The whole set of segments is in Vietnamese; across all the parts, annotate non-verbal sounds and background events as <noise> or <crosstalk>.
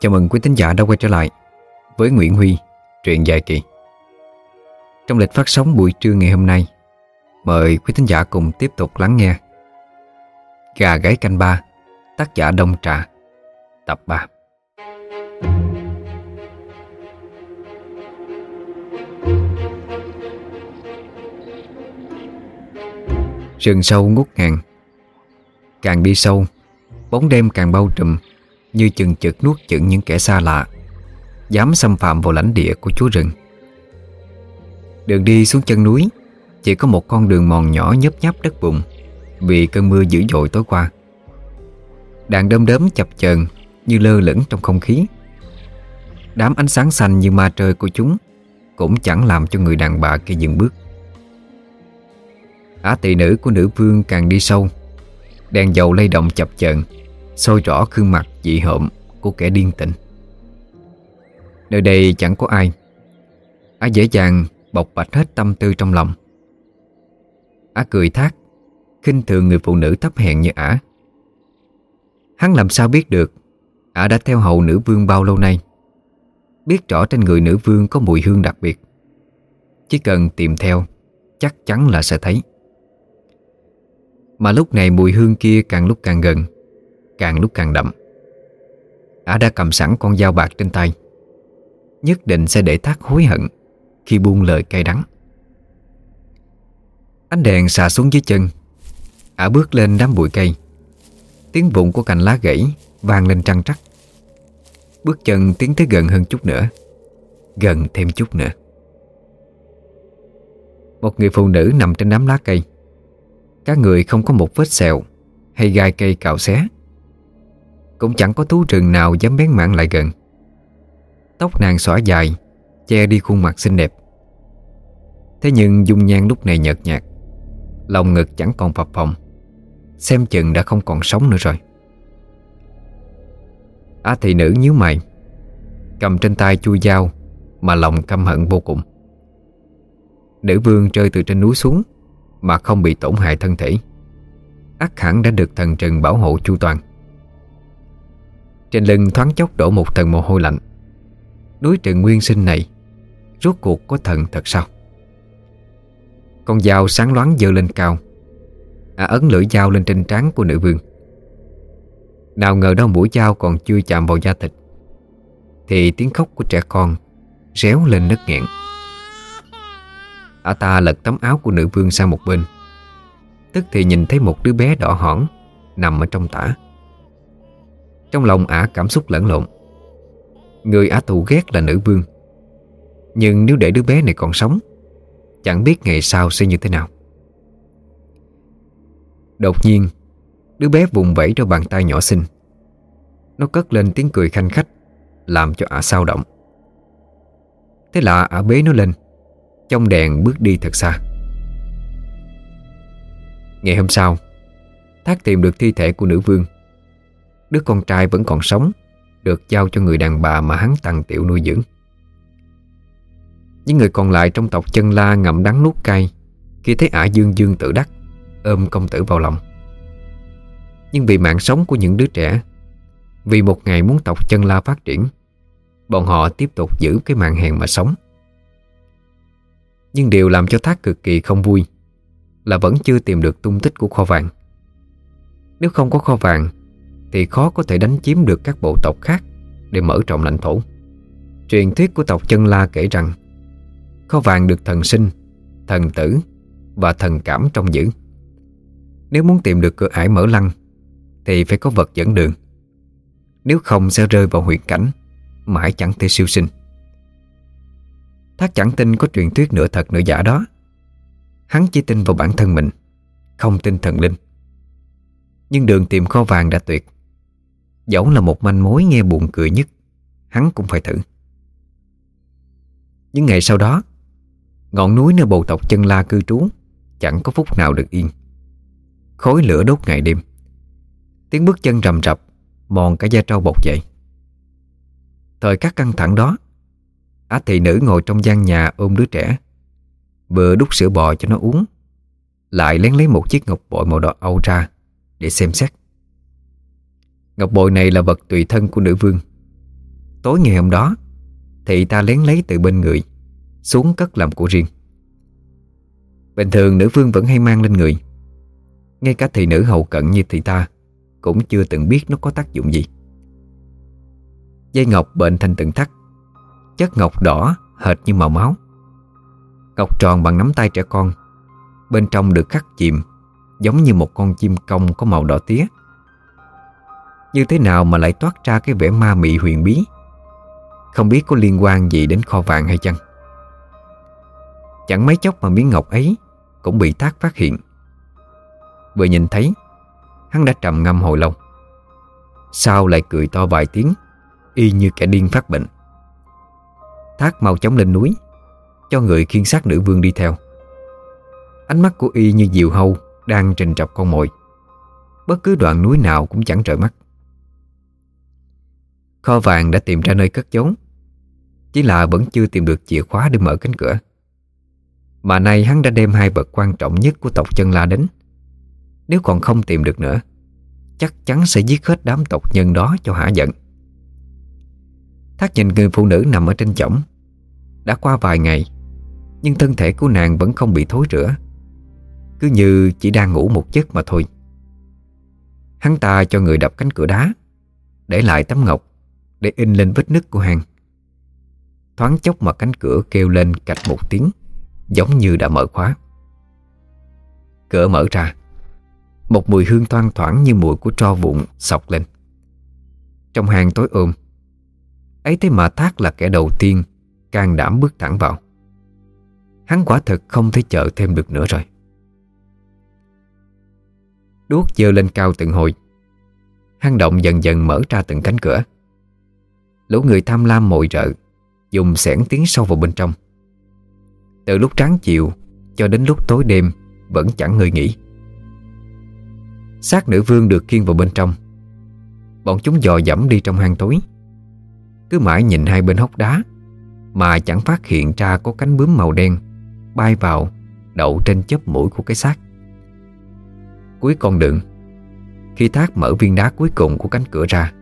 Chào mừng quý thính giả đã quay trở lại với Nguyễn Huy, truyện dài kỳ. Trong lịch phát sóng buổi trưa ngày hôm nay, mời quý thính giả cùng tiếp tục lắng nghe Gà gáy canh ba, tác giả Đông Trà, tập 3. Rừng sâu ngút ngàn Càng đi sâu Bóng đêm càng bao trùm như chừng chực nuốt chửng những kẻ xa lạ, Dám xâm phạm vào lãnh địa của chúa rừng. Đường đi xuống chân núi, Chỉ có một con đường mòn nhỏ nhấp nháp đất bùn Vì cơn mưa dữ dội tối qua. Đàn đơm đớm chập chờn Như lơ lửng trong không khí. Đám ánh sáng xanh như ma trời của chúng Cũng chẳng làm cho người đàn bà kia dừng bước. Á tỳ nữ của nữ vương càng đi sâu, Đèn dầu lay động chập chờn soi rõ gương mặt dị hợm Của kẻ điên tỉnh Nơi đây chẳng có ai. Á dễ dàng bộc bạch hết tâm tư trong lòng. Á cười thác, khinh thường người phụ nữ thấp hèn như Ả Hắn làm sao biết được Ả đã theo hầu nữ vương bao lâu nay? Biết rõ trên người nữ vương có mùi hương đặc biệt. Chỉ cần tìm theo, Chắc chắn là sẽ thấy. Mà lúc này mùi hương kia càng lúc càng gần. Càng lúc càng đậm. Ả đã cầm sẵn con dao bạc trên tay, Nhất định sẽ để thác hối hận Khi buông lời cay đắng. Ánh đèn xà xuống dưới chân, Ả bước lên đám bụi cây. Tiếng vụn của cành lá gãy vang lên trăng trắc. Bước chân tiến tới gần hơn chút nữa, Gần thêm chút nữa. Một người phụ nữ nằm trên đám lá cây. Các người không có một vết sẹo Hay gai cây cào xé. Cũng chẳng có thú rừng nào dám bén mảng lại gần. Tóc nàng xõa dài, Che đi khuôn mặt xinh đẹp. Thế nhưng dung nhan lúc này nhợt nhạt, Lòng ngực chẳng còn phập phồng, Xem chừng đã không còn sống nữa rồi. Á thị nữ nhíu mày, Cầm trên tay chui dao Mà lòng căm hận vô cùng. Nữ vương rơi từ trên núi xuống mà không bị tổn hại thân thể. Ắt hẳn đã được thần trừng bảo hộ chu toàn. Trên lưng thoáng chốc đổ một tầng mồ hôi lạnh. Đối trường nguyên sinh này Rốt cuộc có thần thật sao? Con dao sáng loáng dơ lên cao à, ấn lưỡi dao lên trên trán của nữ vương. Nào ngờ đâu mũi dao còn chưa chạm vào da thịt Thì tiếng khóc của trẻ con Réo lên nứt nghẹn. Ả ta lật tấm áo của nữ vương sang một bên Tức thì nhìn thấy một đứa bé đỏ hỏn Nằm ở trong tả. Trong lòng ả cảm xúc lẫn lộn. Người ả thù ghét là nữ vương. Nhưng nếu để đứa bé này còn sống, Chẳng biết ngày sau sẽ như thế nào. Đột nhiên, Đứa bé vùng vẫy trong bàn tay nhỏ xinh. Nó cất lên tiếng cười khanh khách, Làm cho ả sao động. Thế là ả bế nó lên, trong đèn bước đi thật xa. Ngày hôm sau, Thác tìm được thi thể của nữ vương. Đứa con trai vẫn còn sống, Được giao cho người đàn bà mà hắn tặng tiểu nuôi dưỡng. Những người còn lại trong tộc chân la ngậm đắng nuốt cay, Khi thấy ả dương dương tự đắc, Ôm công tử vào lòng. Nhưng vì mạng sống của những đứa trẻ, Vì một ngày muốn tộc chân la phát triển, Bọn họ tiếp tục giữ cái mạng hèn mà sống. Nhưng điều làm cho Thác cực kỳ không vui Là vẫn chưa tìm được tung tích của kho vàng. Nếu không có kho vàng thì khó có thể đánh chiếm được các bộ tộc khác Để mở rộng lãnh thổ. Truyền thuyết của tộc chân La kể rằng, Kho vàng được thần sinh, Thần tử Và thần cảm trong giữ. Nếu muốn tìm được cửa ải mở lăng, Thì phải có vật dẫn đường. Nếu không sẽ rơi vào huyệt cảnh, Mãi chẳng thể siêu sinh. Thác chẳng tin có truyền thuyết nửa thật nửa giả đó. Hắn chỉ tin vào bản thân mình, Không tin thần linh. Nhưng đường tìm kho vàng đã tuyệt. Dẫu là một manh mối nghe buồn cười nhất, Hắn cũng phải thử. Những ngày sau đó, Ngọn núi nơi bộ tộc chân la cư trú Chẳng có phút nào được yên. Khói lửa đốt ngày đêm. Tiếng bước chân rầm rập Mòn cả da trâu bột dậy. Thời các căng thẳng đó, Á thị nữ ngồi trong gian nhà ôm đứa trẻ, Vừa đút sữa bò cho nó uống, Lại lén lấy một chiếc ngọc bội màu đỏ âu ra Để xem xét. Ngọc bội này là vật tùy thân của nữ vương. Tối ngày hôm đó Thị ta lén lấy từ bên người, Xuống cất làm của riêng. Bình thường nữ vương vẫn hay mang lên người. Ngay cả thị nữ hậu cận như thị ta Cũng chưa từng biết nó có tác dụng gì. Dây ngọc bệnh thành từng thắt, Chất ngọc đỏ hệt như màu máu. Ngọc tròn bằng nắm tay trẻ con, Bên trong được khắc chìm Giống như một con chim công có màu đỏ tía. Như thế nào mà lại toát ra cái vẻ ma mị huyền bí? Không biết có liên quan gì đến kho vàng hay chăng? Chẳng mấy chốc mà miếng ngọc ấy Cũng bị Thác phát hiện. Vừa nhìn thấy, Hắn đã trầm ngâm hồi lâu. Sau lại cười to vài tiếng, Y như kẻ điên phát bệnh. Thác mau chóng lên núi, Cho người khiên xác nữ vương đi theo. Ánh mắt của Y như diều hâu Đang trình trọc con mồi. Bất cứ đoạn núi nào cũng chẳng trợ mắt. Kho vàng đã tìm ra nơi cất giấu Chỉ là vẫn chưa tìm được chìa khóa để mở cánh cửa. Mà nay hắn đã đem hai vật quan trọng nhất của tộc chân la đến. Nếu còn không tìm được nữa, Chắc chắn sẽ giết hết đám tộc nhân đó cho hả giận. Thác nhìn người phụ nữ nằm ở trên chõng. Đã qua vài ngày, Nhưng thân thể của nàng vẫn không bị thối rữa Cứ như chỉ đang ngủ một giấc mà thôi. Hắn ta cho người đập cánh cửa đá, Để lại tấm ngọc để in lên vết nứt của hàng. Thoáng chốc mà cánh cửa kêu lên cạch một tiếng, Giống như đã mở khóa. Cửa mở ra. Một mùi hương thoang thoảng như mùi của tro vụn sọc lên. Trong hàng tối ôm, ấy thế mà Thác là kẻ đầu tiên Can đảm bước thẳng vào. Hắn quả thật không thể chờ thêm được nữa rồi. Đuốc dơ lên cao từng hồi. Hang động dần dần mở ra từng cánh cửa. Lũ người tham lam mồi rợ, Dùng sẻn tiến sâu vào bên trong. Từ lúc tráng chiều Cho đến lúc tối đêm Vẫn chẳng người nghỉ. Xác nữ vương được khiêng vào bên trong. Bọn chúng dò dẫm đi trong hang tối. Cứ mãi nhìn hai bên hốc đá Mà chẳng phát hiện ra có cánh bướm màu đen Bay vào, Đậu trên chớp mũi của cái xác. Cuối con đường, Khi Thác mở viên đá cuối cùng của cánh cửa ra,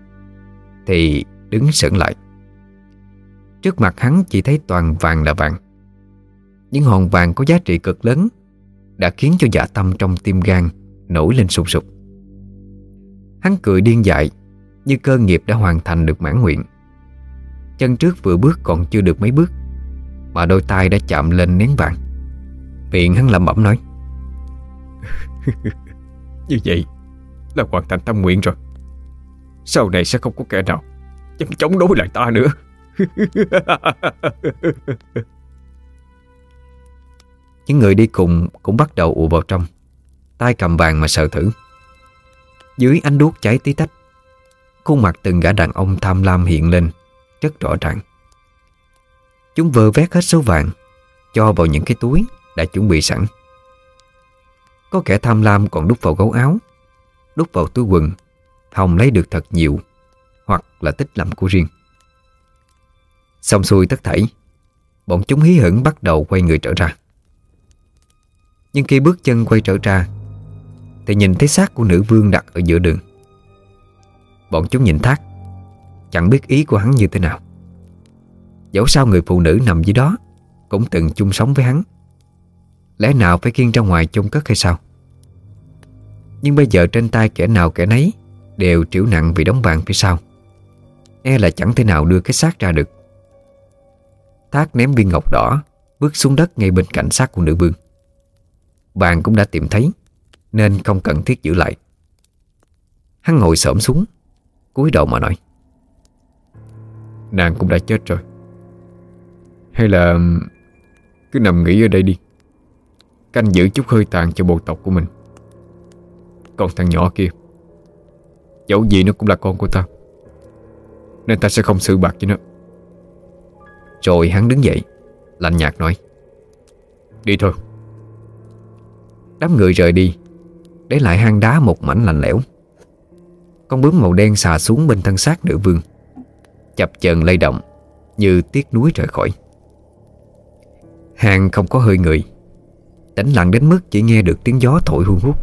Thì đứng sững lại. Trước mặt hắn chỉ thấy toàn vàng là vàng. Những hòn vàng có giá trị cực lớn Đã khiến cho dạ tâm trong tim gan Nổi lên sụp sụp Hắn cười điên dại Như cơ nghiệp đã hoàn thành được mãn nguyện. Chân trước vừa bước còn chưa được mấy bước, Mà đôi tay đã chạm lên nén vàng. Miệng hắn lẩm bẩm nói, <laughs> Như vậy Là hoàn thành tâm nguyện rồi. Sau này sẽ không có kẻ nào Dám chống đối lại ta nữa. <laughs> Những người đi cùng cũng bắt đầu ùa vào trong. Tay cầm vàng mà sợ thử. Dưới ánh đuốc cháy tí tách, Khuôn mặt từng gã đàn ông tham lam hiện lên, rất rõ ràng. Chúng vơ vét hết số vàng, Cho vào những cái túi đã chuẩn bị sẵn. Có kẻ tham lam còn đút vào gấu áo, Đút vào túi quần Hồng lấy được thật nhiều. Hoặc là tích làm của riêng. Xong xuôi tất thảy Bọn chúng hí hửng bắt đầu quay người trở ra. Nhưng khi bước chân quay trở ra, Thì nhìn thấy xác của nữ vương đặt ở giữa đường. Bọn chúng nhìn thác, Chẳng biết ý của hắn như thế nào. Dẫu sao người phụ nữ nằm dưới đó Cũng từng chung sống với hắn. Lẽ nào phải khiêng ra ngoài chôn cất hay sao? Nhưng bây giờ trên tay kẻ nào kẻ nấy Đều triểu nặng vì đóng vàng phía sau. E là chẳng thể nào đưa cái xác ra được. Thác ném viên ngọc đỏ, Bước xuống đất ngay bên cạnh xác của nữ vương. Bàn cũng đã tìm thấy, Nên không cần thiết giữ lại. Hắn ngồi xổm xuống, cúi đầu mà nói. Nàng cũng đã chết rồi. Hay là, Cứ nằm nghỉ ở đây đi. Canh giữ chút hơi tàn cho bộ tộc của mình. Còn thằng nhỏ kia, Dẫu gì nó cũng là con của ta. Nên ta sẽ không xử bạc với nó. Rồi hắn đứng dậy, Lạnh nhạt nói, Đi thôi. Đám người rời đi, Để lại hang đá một mảnh lạnh lẽo. Con bướm màu đen xà xuống bên thân xác nữ vương, Chập chờn lay động Như tiếc núi rời khỏi. Hàng không có hơi người, Tĩnh lặng đến mức chỉ nghe được tiếng gió thổi hun hút.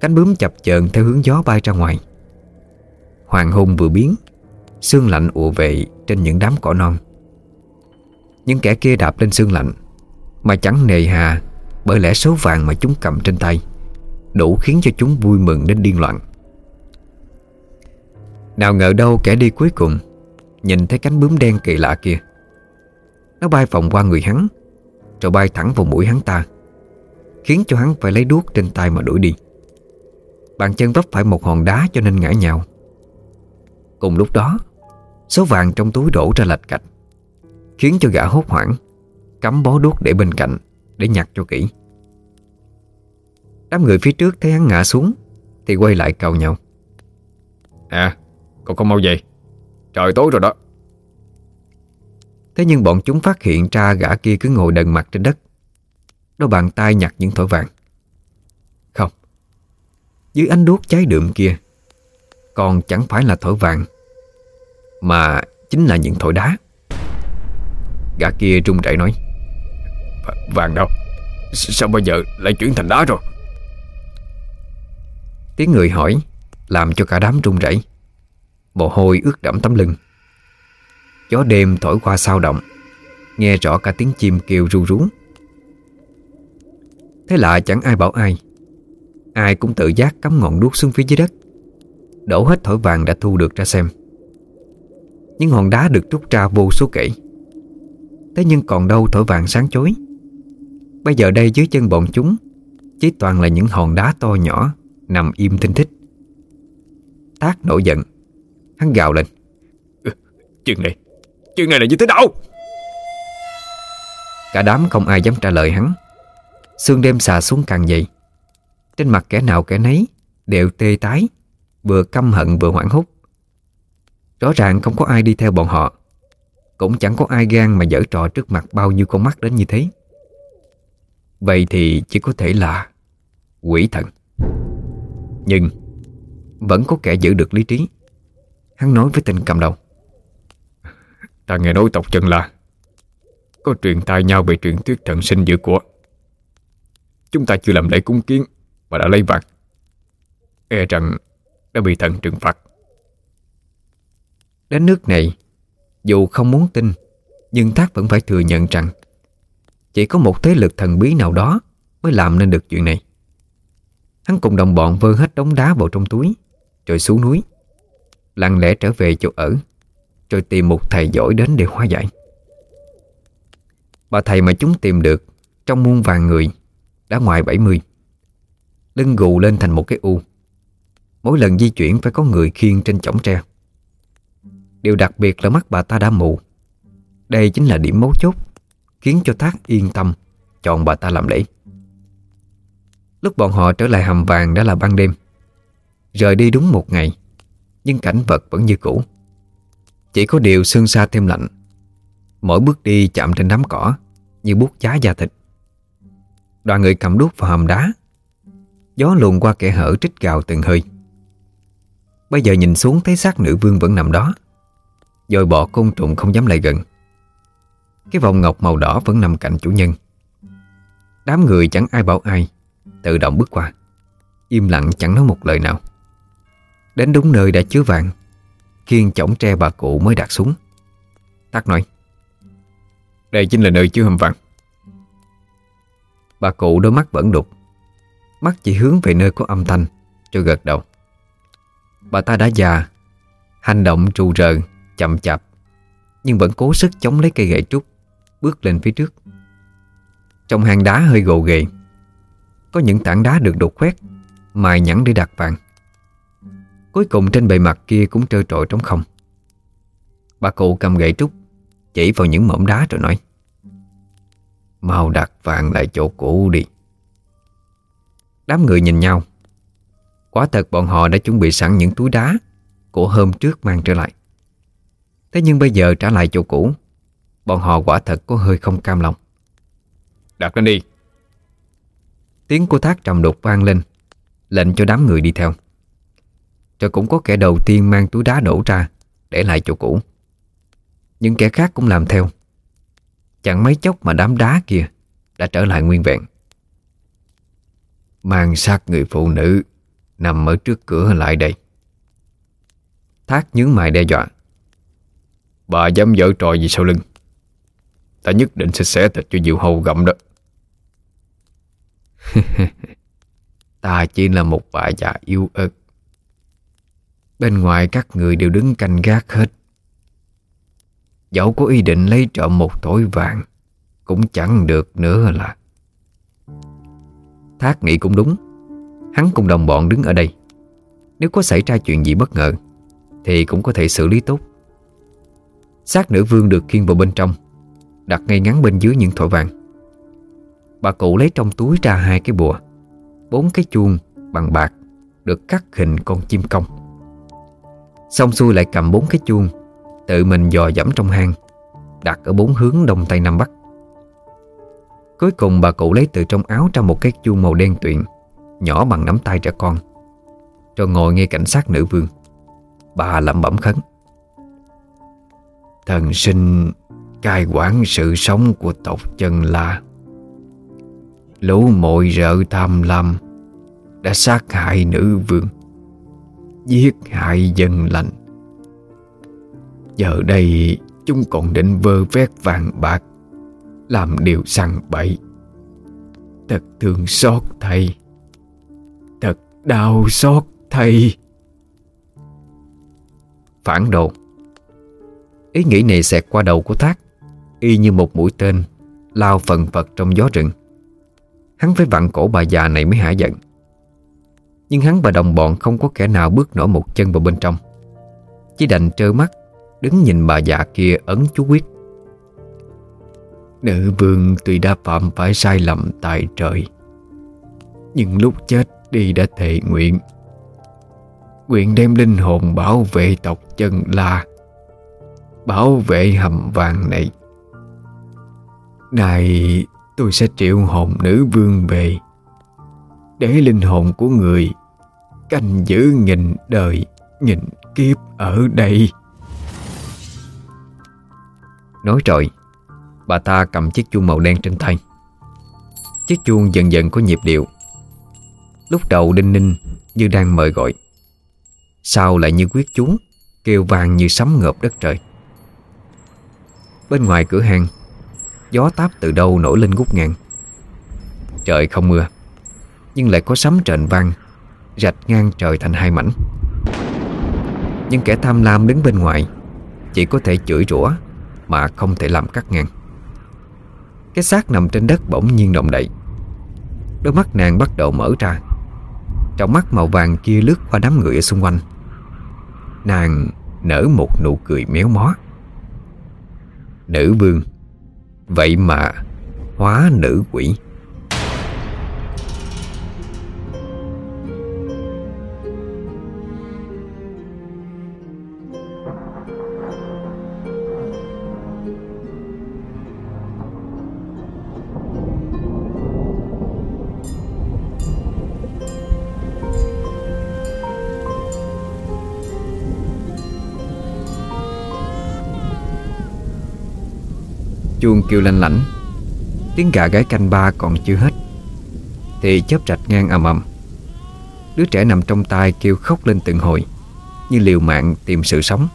Cánh bướm chập chờn theo hướng gió bay ra ngoài. Hoàng hôn vừa biến Sương lạnh ùa về trên những đám cỏ non. Những kẻ kia đạp lên sương lạnh, Mà chẳng nề hà Bởi lẽ số vàng mà chúng cầm trên tay, Đủ khiến cho chúng vui mừng đến điên loạn. Nào ngờ đâu kẻ đi cuối cùng Nhìn thấy cánh bướm đen kỳ lạ kia. Nó bay vòng qua người hắn, Rồi bay thẳng vào mũi hắn ta, Khiến cho hắn phải lấy đuốc trên tay mà đuổi đi. Bàn chân vấp phải một hòn đá cho nên ngã nhào. Cùng lúc đó Số vàng trong túi đổ ra lạch cạch Khiến cho gã hốt hoảng Cắm bó đuốc để bên cạnh Để nhặt cho kỹ. Đám người phía trước thấy hắn ngã xuống Thì quay lại cầu nhau. À Cậu không mau về. Trời tối rồi đó. Thế nhưng bọn chúng phát hiện ra gã kia cứ ngồi đần mặt trên đất. Nó bàn tay nhặt những thỏi vàng. Không Dưới ánh đuốc cháy đượm kia Còn chẳng phải là thỏi vàng mà chính là những thỏi đá. Gã kia trung rẩy nói Vàng đâu? Sao bây giờ lại chuyển thành đá rồi? Tiếng người hỏi Làm cho cả đám run rẩy. Mồ hôi ướt đẫm tấm lưng. Gió đêm thổi qua sao động, Nghe rõ cả tiếng chim kêu ru rú. Thế lạ chẳng ai bảo ai. Ai cũng tự giác cắm ngọn đuốc xuống phía dưới đất. Đổ hết thỏi vàng đã thu được ra xem. Những hòn đá được rút ra vô số kể. Thế nhưng còn đâu thỏi vàng sáng chối Bây giờ đây dưới chân bọn chúng Chỉ toàn là những hòn đá to nhỏ Nằm im tinh thích. Tác nổi giận Hắn gào lên. Ừ, Chuyện này Chuyện này là như thế nào? Cả đám không ai dám trả lời hắn. Sương đêm xà xuống càng dày. Trên mặt kẻ nào kẻ nấy Đều tê tái Vừa căm hận vừa hoảng hốt Rõ ràng không có ai đi theo bọn họ. Cũng chẳng có ai gan mà dở trò trước mặt bao nhiêu con mắt đến như thế. Vậy thì chỉ có thể là Quỷ thần. Nhưng Vẫn có kẻ giữ được lý trí. Hắn nói với tình cầm đầu. Ta nghe nói tộc chân là Có truyền tai nhau về truyền thuyết thần sinh giữa của. Chúng ta chưa làm lễ cúng kiến Mà đã lấy vàng. E rằng đã bị thần trừng phạt. Đến nước này, Dù không muốn tin, Nhưng Thác vẫn phải thừa nhận rằng Chỉ có một thế lực thần bí nào đó Mới làm nên được chuyện này. Hắn cùng đồng bọn vơ hết đống đá vào trong túi, Rồi xuống núi, Lặng lẽ trở về chỗ ở, Rồi tìm một thầy giỏi đến để hóa giải. Bà thầy mà chúng tìm được Trong muôn vàng người Đã ngoài 70 Lưng gù lên thành một cái u. Mỗi lần di chuyển phải có người khiêng trên chổng tre. Điều đặc biệt là mắt bà ta đã mù. Đây chính là điểm mấu chốt, Khiến cho Thác yên tâm, Chọn bà ta làm lễ. Lúc bọn họ trở lại hầm vàng đã là ban đêm. Rời đi đúng một ngày, Nhưng cảnh vật vẫn như cũ. Chỉ có điều sương xa thêm lạnh. Mỗi bước đi chạm trên đám cỏ, Như bút giá da thịt. Đoàn người cầm đuốc vào hầm đá. Gió luồn qua kẻ hở trích gào từng hơi. Bây giờ nhìn xuống, thấy xác nữ vương vẫn nằm đó. Rồi bỏ côn trùng không dám lại gần. Cái vòng ngọc màu đỏ vẫn nằm cạnh chủ nhân. Đám người chẳng ai bảo ai Tự động bước qua. Im lặng chẳng nói một lời nào. Đến đúng nơi đã chứa vàng Kiên chổng tre bà cụ mới đặt xuống. Tắc nói Đây chính là nơi chứa hầm vàng. Bà cụ đôi mắt vẫn đục Mắt chỉ hướng về nơi có âm thanh Rồi gật đầu. Bà ta đã già Hành động trù rờ, chậm chạp, Nhưng vẫn cố sức chống lấy cây gậy trúc, Bước lên phía trước. Trong hang đá hơi gồ ghề, Có những tảng đá được đục khoét, Mài nhẵn để đặt vàng. Cuối cùng trên bề mặt kia cũng trơ trội trống không. Bà cụ cầm gậy trúc, Chỉ vào những mỏm đá rồi nói, Mau đặt vàng lại chỗ cũ đi. Đám người nhìn nhau. Quả thật bọn họ đã chuẩn bị sẵn những túi đá Của hôm trước mang trở lại. Thế nhưng bây giờ trả lại chỗ cũ. Bọn họ quả thật có hơi không cam lòng. Đặt lên đi. Tiếng của thác trầm đục vang lên Lệnh cho đám người đi theo. Rồi cũng có kẻ đầu tiên mang túi đá đổ ra Để lại chỗ cũ. Những kẻ khác cũng làm theo. Chẳng mấy chốc mà đám đá kia Đã trở lại nguyên vẹn. Mang xác người phụ nữ Nằm ở trước cửa lại đây. Thác nhướng mày đe dọa Bà dám dở trò gì sau lưng? Ta nhất định sẽ xé thịt cho Diệu Hầu gặm đó. <laughs> Ta chỉ là một bà già yêu ớt. Bên ngoài các người đều đứng canh gác hết. Dẫu có ý định lấy trộm một thỏi vàng, Cũng chẳng được nữa là. Thác nghĩ cũng đúng. Hắn cùng đồng bọn đứng ở đây. Nếu có xảy ra chuyện gì bất ngờ, Thì cũng có thể xử lý tốt xác nữ vương được khiêng vào bên trong, Đặt ngay ngắn bên dưới những thỏi vàng. Bà cụ lấy trong túi ra hai cái bùa, Bốn cái chuông bằng bạc Được cắt hình con chim công Xong xuôi lại cầm bốn cái chuông, Tự mình dò dẫm trong hang, Đặt ở bốn hướng đông tây nam bắc. Cuối cùng bà cụ lấy từ trong áo ra một cái chuông màu đen tuyền, Nhỏ bằng nắm tay trẻ con, Rồi ngồi nghe cảnh sát nữ vương. Bà lẩm bẩm khấn. Thần sinh cai quản sự sống của tộc chân la. Lũ mội rợ tham lam Đã sát hại nữ vương, Giết hại dân lành. Giờ đây chúng còn định vơ vét vàng bạc, Làm điều săn bậy. Thật thương xót thầy, Thật đau xót thầy. Phản đồ. Ý nghĩ này xẹt qua đầu của Thác, Y như một mũi tên, Lao phần phật trong gió rừng. Hắn phải vặn cổ bà già này mới hả giận. Nhưng hắn và đồng bọn không có kẻ nào bước nổi một chân vào bên trong. Chỉ đành trơ mắt, Đứng nhìn bà già kia ấn chú quyết. Nữ vương tuy đã phạm phải sai lầm tại trời, Nhưng lúc chết đi đã thệ nguyện. Nguyện đem linh hồn bảo vệ tộc chân la Bảo vệ hầm vàng này. Này, tôi sẽ triệu hồn nữ vương về, Để linh hồn của người Canh giữ nghìn đời, Nghìn kiếp ở đây. Nói rồi, Bà ta cầm chiếc chuông màu đen trên tay. Chiếc chuông dần dần có nhịp điệu. Lúc đầu đinh ninh như đang mời gọi, Sau lại như quyết chúng, Kêu vàng như sấm ngợp đất trời. Bên ngoài cửa hàng, Gió táp từ đâu nổi lên ngút ngàn. Trời không mưa, Nhưng lại có sấm trền vang, Rạch ngang trời thành hai mảnh. Nhưng kẻ tham lam đứng bên ngoài, Chỉ có thể chửi rủa Mà không thể làm cắt ngang. Cái xác nằm trên đất bỗng nhiên động đậy. Đôi mắt nàng bắt đầu mở ra. Trong mắt màu vàng kia lướt qua đám người ở xung quanh. Nàng nở một nụ cười méo mó. Nữ vương. Vậy mà Hóa nữ quỷ. Chuông kêu lanh lảnh Tiếng gà gái canh ba còn chưa hết, Thì chớp rạch ngang ầm ầm. Đứa trẻ nằm trong tay kêu khóc lên từng hồi, Như liều mạng tìm sự sống.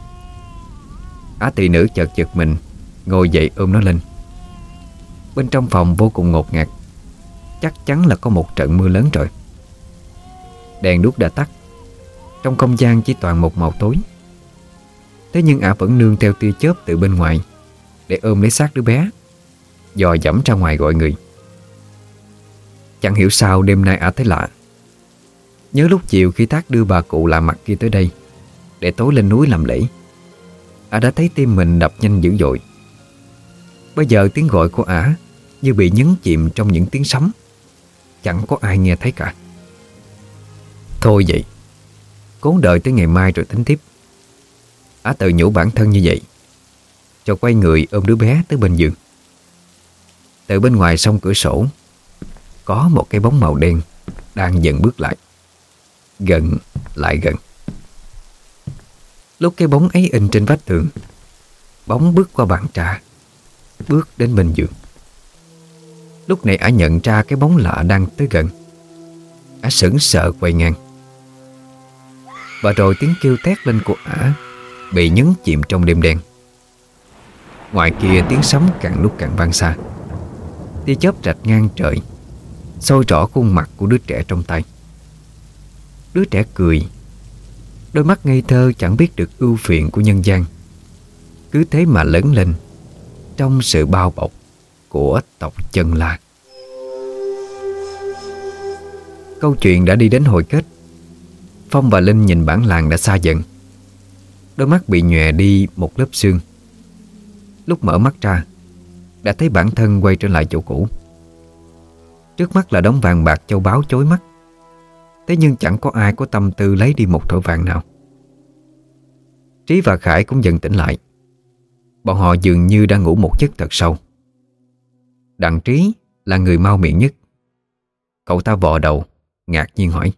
Á tỳ nữ chợt chợt mình, Ngồi dậy ôm nó lên. Bên trong phòng vô cùng ngột ngạt, Chắc chắn là có một trận mưa lớn rồi. Đèn đuốc đã tắt, Trong không gian chỉ toàn một màu tối. Thế nhưng ả vẫn nương theo tia chớp từ bên ngoài để ôm lấy xác đứa bé, Dò dẫm ra ngoài gọi người. Chẳng hiểu sao đêm nay ả thấy lạ. Nhớ lúc chiều khi Tác đưa bà cụ lạ mặt kia tới đây, Để tối lên núi làm lễ, Ả đã thấy tim mình đập nhanh dữ dội. Bây giờ tiếng gọi của ả Như bị nhấn chìm trong những tiếng sấm, Chẳng có ai nghe thấy cả. Thôi vậy, Cố đợi tới ngày mai rồi tính tiếp. Á tự nhủ bản thân như vậy cho quay người ôm đứa bé tới bên giường. Từ bên ngoài sông cửa sổ, Có một cái bóng màu đen Đang dần bước lại. Gần lại gần. Lúc cái bóng ấy in trên vách tường, Bóng bước qua bàn trà, Bước đến bên giường. Lúc này ả nhận ra cái bóng lạ đang tới gần. Ả sững sợ quay ngang. Và rồi tiếng kêu tét lên của ả Bị nhấn chìm trong đêm đen. Ngoài kia tiếng sấm càng lúc càng vang xa. Tia chớp rạch ngang trời soi rõ khuôn mặt của đứa trẻ trong tay. Đứa trẻ cười, Đôi mắt ngây thơ chẳng biết được ưu phiền của nhân gian. Cứ thế mà lớn lên Trong sự bao bọc của tộc chân la. Câu chuyện đã đi đến hồi kết. Phong và Linh nhìn bản làng đã xa dần. Đôi mắt bị nhòe đi một lớp xương. Lúc mở mắt ra, Đã thấy bản thân quay trở lại chỗ cũ. Trước mắt là đống vàng bạc châu báu chối mắt. Thế nhưng chẳng có ai có tâm tư lấy đi một thỏi vàng nào. Trí và Khải cũng dần tỉnh lại. Bọn họ dường như đang ngủ một giấc thật sâu. Đặng Trí là người mau miệng nhất. Cậu ta vò đầu, Ngạc nhiên hỏi.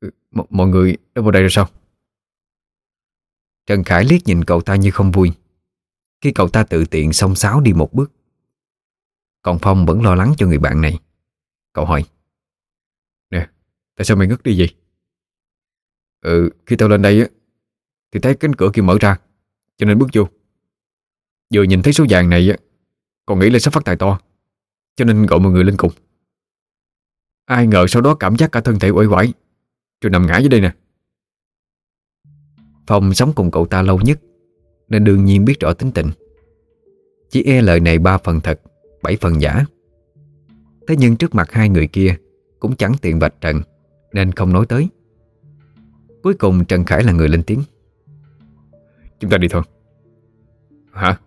Ừ, m, Mọi người đã vào đây rồi sao? Trần Khải liếc nhìn cậu ta như không vui. Khi cậu ta tự tiện xông xáo đi một bước. Còn Phong vẫn lo lắng cho người bạn này. Cậu hỏi Nè, tại sao mày ngất đi vậy? Ừ, khi tao lên đây á Thì thấy cánh cửa kia mở ra Cho nên bước vô. Vừa nhìn thấy số vàng này á Còn nghĩ là sắp phát tài to Cho nên gọi mọi người lên cùng. Ai ngờ sau đó cảm giác cả thân thể uể oải Rồi nằm ngã dưới đây nè. Phong sống cùng cậu ta lâu nhất. Nên đương nhiên biết rõ tính tình. Chỉ e lời này ba phần thật Bảy phần giả. Thế nhưng trước mặt hai người kia Cũng chẳng tiện vạch trần Nên không nói tới. Cuối cùng Trần Khải là người lên tiếng. Chúng ta đi thôi. Hả?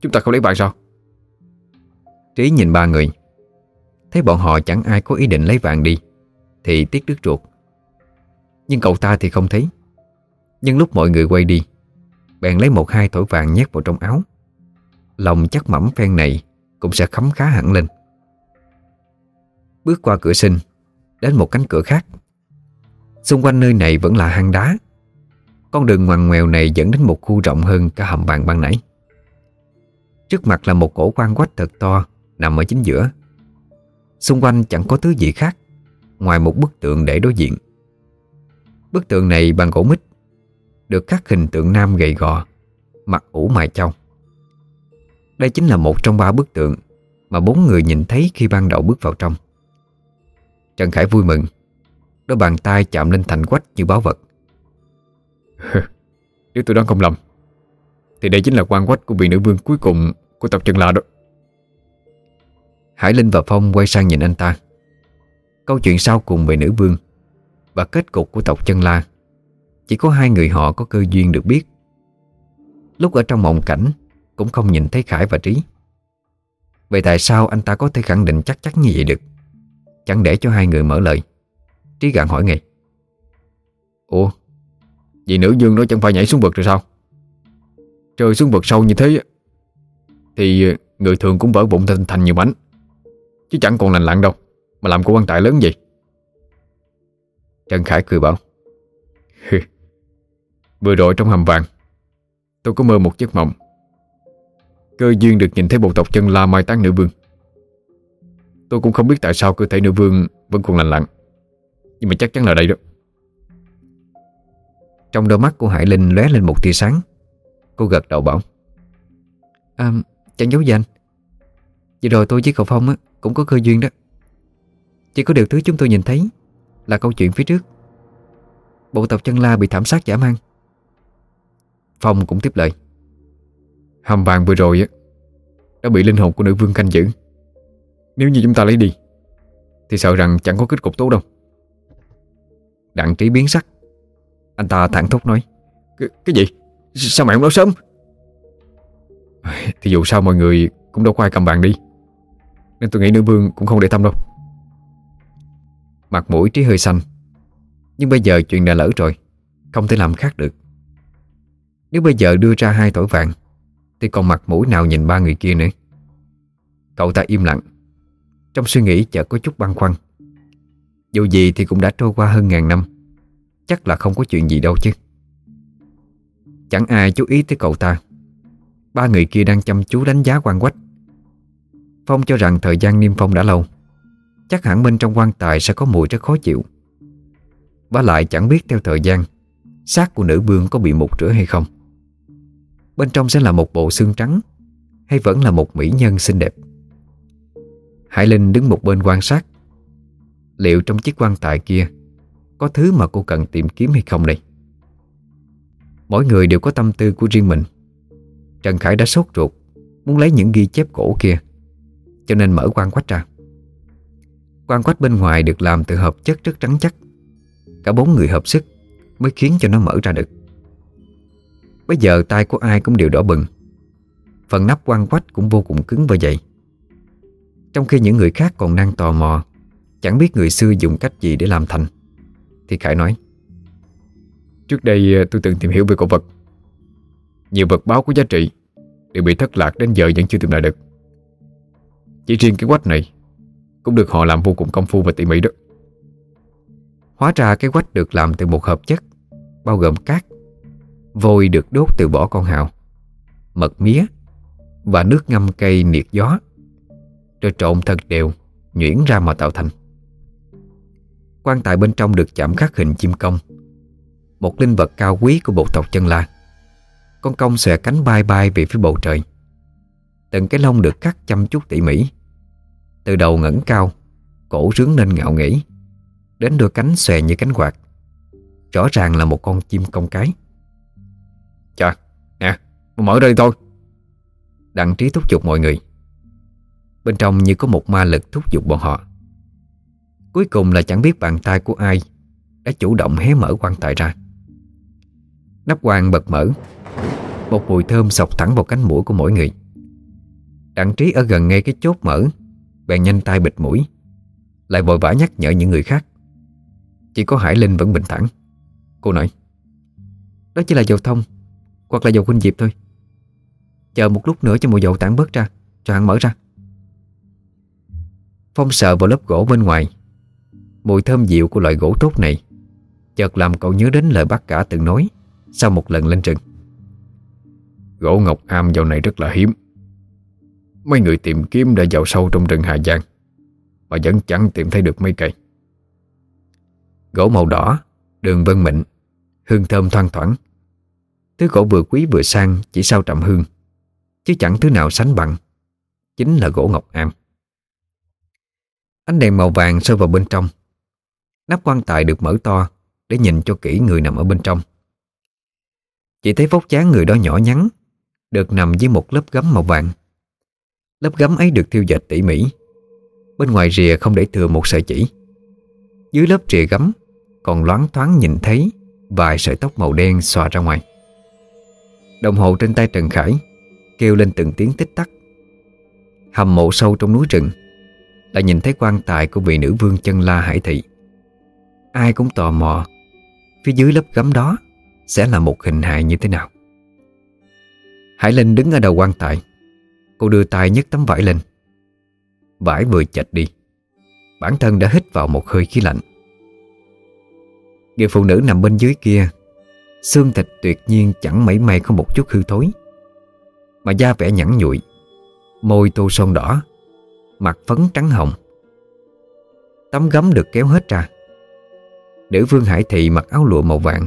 Chúng ta không lấy bạn sao? Trí nhìn ba người. Thấy bọn họ chẳng ai có ý định lấy vàng đi Thì tiếc đứt ruột. Nhưng cậu ta thì không thấy. Nhưng lúc mọi người quay đi Bèn lấy một hai thỏi vàng nhét vào trong áo. Lòng chắc mẩm phen này Cũng sẽ khấm khá hẳn lên. Bước qua cửa sinh, Đến một cánh cửa khác. Xung quanh nơi này vẫn là hang đá. Con đường ngoằn ngoèo này dẫn đến một khu rộng hơn cả hầm vàng ban nãy. Trước mặt là một cổ quan quách thật to, Nằm ở chính giữa. Xung quanh chẳng có thứ gì khác, Ngoài một bức tượng để đối diện. Bức tượng này bằng gỗ mít được khắc hình tượng nam gầy gò Mặt ủ mài châu Đây chính là một trong ba bức tượng Mà bốn người nhìn thấy khi ban đầu bước vào trong. Trần Khải vui mừng, Đôi bàn tay chạm lên thành quách như báo vật. <laughs> Nếu tôi đoán không lầm, Thì đây chính là quan quách của vị nữ vương cuối cùng Của tộc Trần Lạ đó. Hải Linh và Phong quay sang nhìn anh ta. Câu chuyện sau cùng về nữ vương Và kết cục của tộc chân la chỉ có hai người họ có cơ duyên được biết. Lúc ở trong mộng cảnh Cũng không nhìn thấy Khải và Trí. Vậy tại sao anh ta có thể khẳng định chắc chắn như vậy được? Chẳng để cho hai người mở lời. Trí gạn hỏi ngay. Ủa Vì nữ dương nó chẳng phải nhảy xuống vực rồi sao? Trời xuống vực sâu như thế Thì người thường cũng vỡ bụng thành, thành nhiều mảnh. Chứ chẳng còn lành lặn đâu Mà làm của quan tài lớn gì Trần Khải cười bảo. <laughs> Vừa rồi trong hầm vàng. Tôi có mơ một giấc mộng. Cơ duyên được nhìn thấy bộ tộc chân la mai táng nữ vương. Tôi cũng không biết tại sao cơ thể nữ vương Vẫn còn lành lặn. Nhưng mà chắc chắn là đây đó. Trong đôi mắt của Hải Linh lóe lên một tia sáng. Cô gật đầu bảo À chẳng giấu gì anh. Vừa rồi tôi với cậu Phong á, cũng có cơ duyên đó. Chỉ có điều thứ chúng tôi nhìn thấy Là câu chuyện phía trước. Bộ tộc chân la bị thảm sát giả mang. Phong cũng tiếp lời. Hầm vàng vừa rồi á Đã bị linh hồn của nữ vương canh giữ. Nếu như chúng ta lấy đi Thì sợ rằng chẳng có kết cục tốt đâu. Đặng trí biến sắc. Anh ta thẳng thốt nói Cái, cái gì? Sao mày không nói sớm? <laughs> Thì dù sao mọi người cũng đâu có ai cầm vàng đi. Nên tôi nghĩ nữ vương cũng không để tâm đâu. Mặt mũi trí hơi xanh. Nhưng bây giờ chuyện đã lỡ rồi Không thể làm khác được. Nếu bây giờ đưa ra hai thỏi vàng, Thì còn mặt mũi nào nhìn ba người kia nữa? Cậu ta im lặng. Trong suy nghĩ chợt có chút băn khoăn. Dù gì thì cũng đã trôi qua hơn ngàn năm. Chắc là không có chuyện gì đâu chứ. Chẳng ai chú ý tới cậu ta. Ba người kia đang chăm chú đánh giá quan quách. Phong cho rằng thời gian niêm phong đã lâu. Chắc hẳn bên trong quan tài sẽ có mùi rất khó chịu. Và lại chẳng biết theo thời gian, xác của nữ bương có bị mục rửa hay không. Bên trong sẽ là một bộ xương trắng, Hay vẫn là một mỹ nhân xinh đẹp? Hải Linh đứng một bên quan sát. Liệu trong chiếc quan tài kia Có thứ mà cô cần tìm kiếm hay không đây? Mỗi người đều có tâm tư của riêng mình. Trần Khải đã sốt ruột, Muốn lấy những ghi chép cổ kia, Cho nên mở quan quách ra. Quan quách bên ngoài được làm từ hợp chất rất trắng chắc. Cả bốn người hợp sức Mới khiến cho nó mở ra được. Bây giờ tay của ai cũng đều đỏ bừng. Phần nắp quan quách cũng vô cùng cứng và dày Trong khi những người khác còn đang tò mò Chẳng biết người xưa dùng cách gì để làm thành Thì Khải nói Trước đây ờ, tôi từng tìm hiểu về cổ vật. Nhiều vật báo có giá trị Đều bị thất lạc đến giờ vẫn chưa tìm lại được. Chỉ riêng cái quách này Cũng được họ làm vô cùng công phu và tỉ mỉ đó. Hóa ra cái quách được làm từ một hợp chất Bao gồm cát Vôi được đốt từ bỏ con hào. Mật mía Và nước ngâm cây niệt gió, Rồi trộn thật đều, Nhuyễn ra mà tạo thành. Quan tài bên trong được chạm khắc hình chim công, Một linh vật cao quý của bộ tộc chân la. Con công xòe cánh bay bay về phía bầu trời. Từng cái lông được cắt chăm chút tỉ mỉ. Từ đầu ngẩng cao, Cổ rướng lên ngạo nghỉ Đến đôi cánh xòe như cánh quạt. Rõ ràng là một con chim công cái. Chà, nè, mở ra đi thôi. Đặng trí thúc giục mọi người. Bên trong như có một ma lực thúc giục bọn họ. Cuối cùng là chẳng biết bàn tay của ai Đã chủ động hé mở quan tài ra. Nắp quan bật mở Một mùi thơm sọc thẳng vào cánh mũi của mỗi người. Đặng trí ở gần ngay cái chốt mở Bèn nhanh tay bịt mũi Lại vội vã nhắc nhở những người khác. Chỉ có Hải Linh vẫn bình thản. Cô nói Đó chỉ là dầu thông hoặc là dầu khuynh diệp thôi. Chờ một lúc nữa cho mùi dầu tản bớt ra, Cho hắn mở ra. Phong sợ vào lớp gỗ bên ngoài. Mùi thơm dịu của loại gỗ tốt này Chợt làm cậu nhớ đến lời bác cả từng nói Sau một lần lên rừng. Gỗ ngọc am dạo này rất là hiếm. Mấy người tìm kiếm đã vào sâu trong rừng Hà Giang, Mà vẫn chẳng tìm thấy được mấy cây. Gỗ màu đỏ, Đường vân mịn, Hương thơm thoang thoảng. Thứ gỗ vừa quý vừa sang, chỉ sau trầm hương. Chứ chẳng thứ nào sánh bằng. Chính là gỗ ngọc am. Ánh đèn màu vàng sâu vào bên trong. Nắp quan tài được mở to, Để nhìn cho kỹ người nằm ở bên trong. Chỉ thấy vóc dáng người đó nhỏ nhắn, Được nằm dưới một lớp gấm màu vàng. Lớp gấm ấy được thiêu dệt tỉ mỉ. Bên ngoài rìa không để thừa một sợi chỉ. Dưới lớp rìa gấm, Còn loáng thoáng nhìn thấy Vài sợi tóc màu đen xòa ra ngoài. Đồng hồ trên tay Trần Khải, Kêu lên từng tiếng tích tắc. Hầm mộ sâu trong núi rừng Là nhìn thấy quan tài của vị nữ vương chân la hải thị. Ai cũng tò mò, Phía dưới lớp gấm đó Sẽ là một hình hài như thế nào. Hải Linh đứng ở đầu quan tài, Cô đưa tay nhấc tấm vải lên. Vải vừa chạch đi, Bản thân đã hít vào một hơi khí lạnh. Người phụ nữ nằm bên dưới kia Xương thịt tuyệt nhiên chẳng mảy may có một chút hư thối. Mà da vẻ nhẵn nhụi, Môi tô son đỏ, Mặt phấn trắng hồng. Tấm gấm được kéo hết ra. Nữ vương Hải Thị mặc áo lụa màu vàng.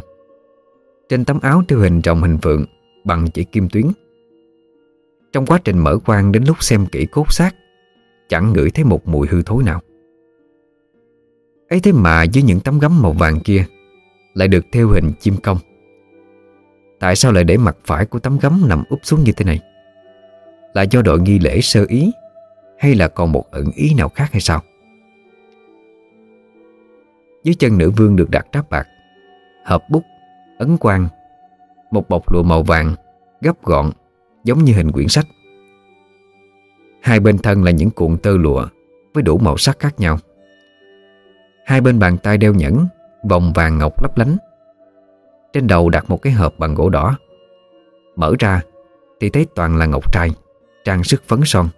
Trên tấm áo theo hình rồng hình phượng, Bằng chỉ kim tuyến. Trong quá trình mở quan đến lúc xem kỹ cốt xác, Chẳng ngửi thấy một mùi hư thối nào. Ấy thế mà dưới những tấm gấm màu vàng kia, Lại được theo hình chim công Tại sao lại để mặt phải của tấm gấm nằm úp xuống như thế này? Là do đội nghi lễ sơ ý Hay là còn một ẩn ý nào khác hay sao? Dưới chân nữ vương được đặt tráp bạc Hộp bút, ấn quan Một bọc lụa màu vàng Gấp gọn Giống như hình quyển sách. Hai bên thân là những cuộn tơ lụa Với đủ màu sắc khác nhau. Hai bên bàn tay đeo nhẫn Vòng vàng ngọc lấp lánh. Trên đầu đặt một cái hộp bằng gỗ đỏ. Mở ra, Thì thấy toàn là ngọc trai, Trang sức phấn son.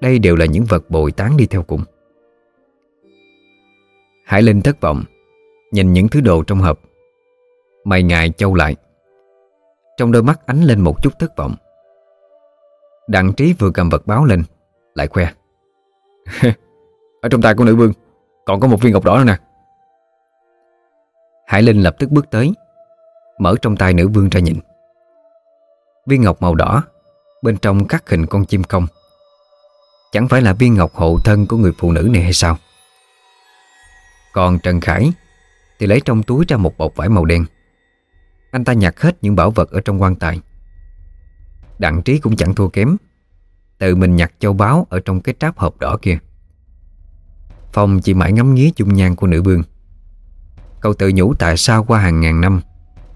Đây đều là những vật bồi tán đi theo cùng. Hải Linh thất vọng, Nhìn những thứ đồ trong hộp. Mày ngài châu lại. Trong đôi mắt ánh lên một chút thất vọng. Đặng trí vừa cầm vật báo lên, Lại khoe. <laughs> Ở trong tay của nữ vương, Còn có một viên ngọc đỏ nữa nè. Hải Linh lập tức bước tới, Mở trong tay nữ vương ra nhìn. Viên ngọc màu đỏ, Bên trong khắc hình con chim công Chẳng phải là viên ngọc hộ thân của người phụ nữ này hay sao? Còn Trần Khải Thì lấy trong túi ra một bọc vải màu đen. Anh ta nhặt hết những bảo vật ở trong quan tài. Đặng trí cũng chẳng thua kém, Tự mình nhặt châu báu Ở trong cái tráp hộp đỏ kia. Phong chỉ mãi ngắm nghía dung nhan của nữ vương. Cậu tự nhủ tại sao qua hàng ngàn năm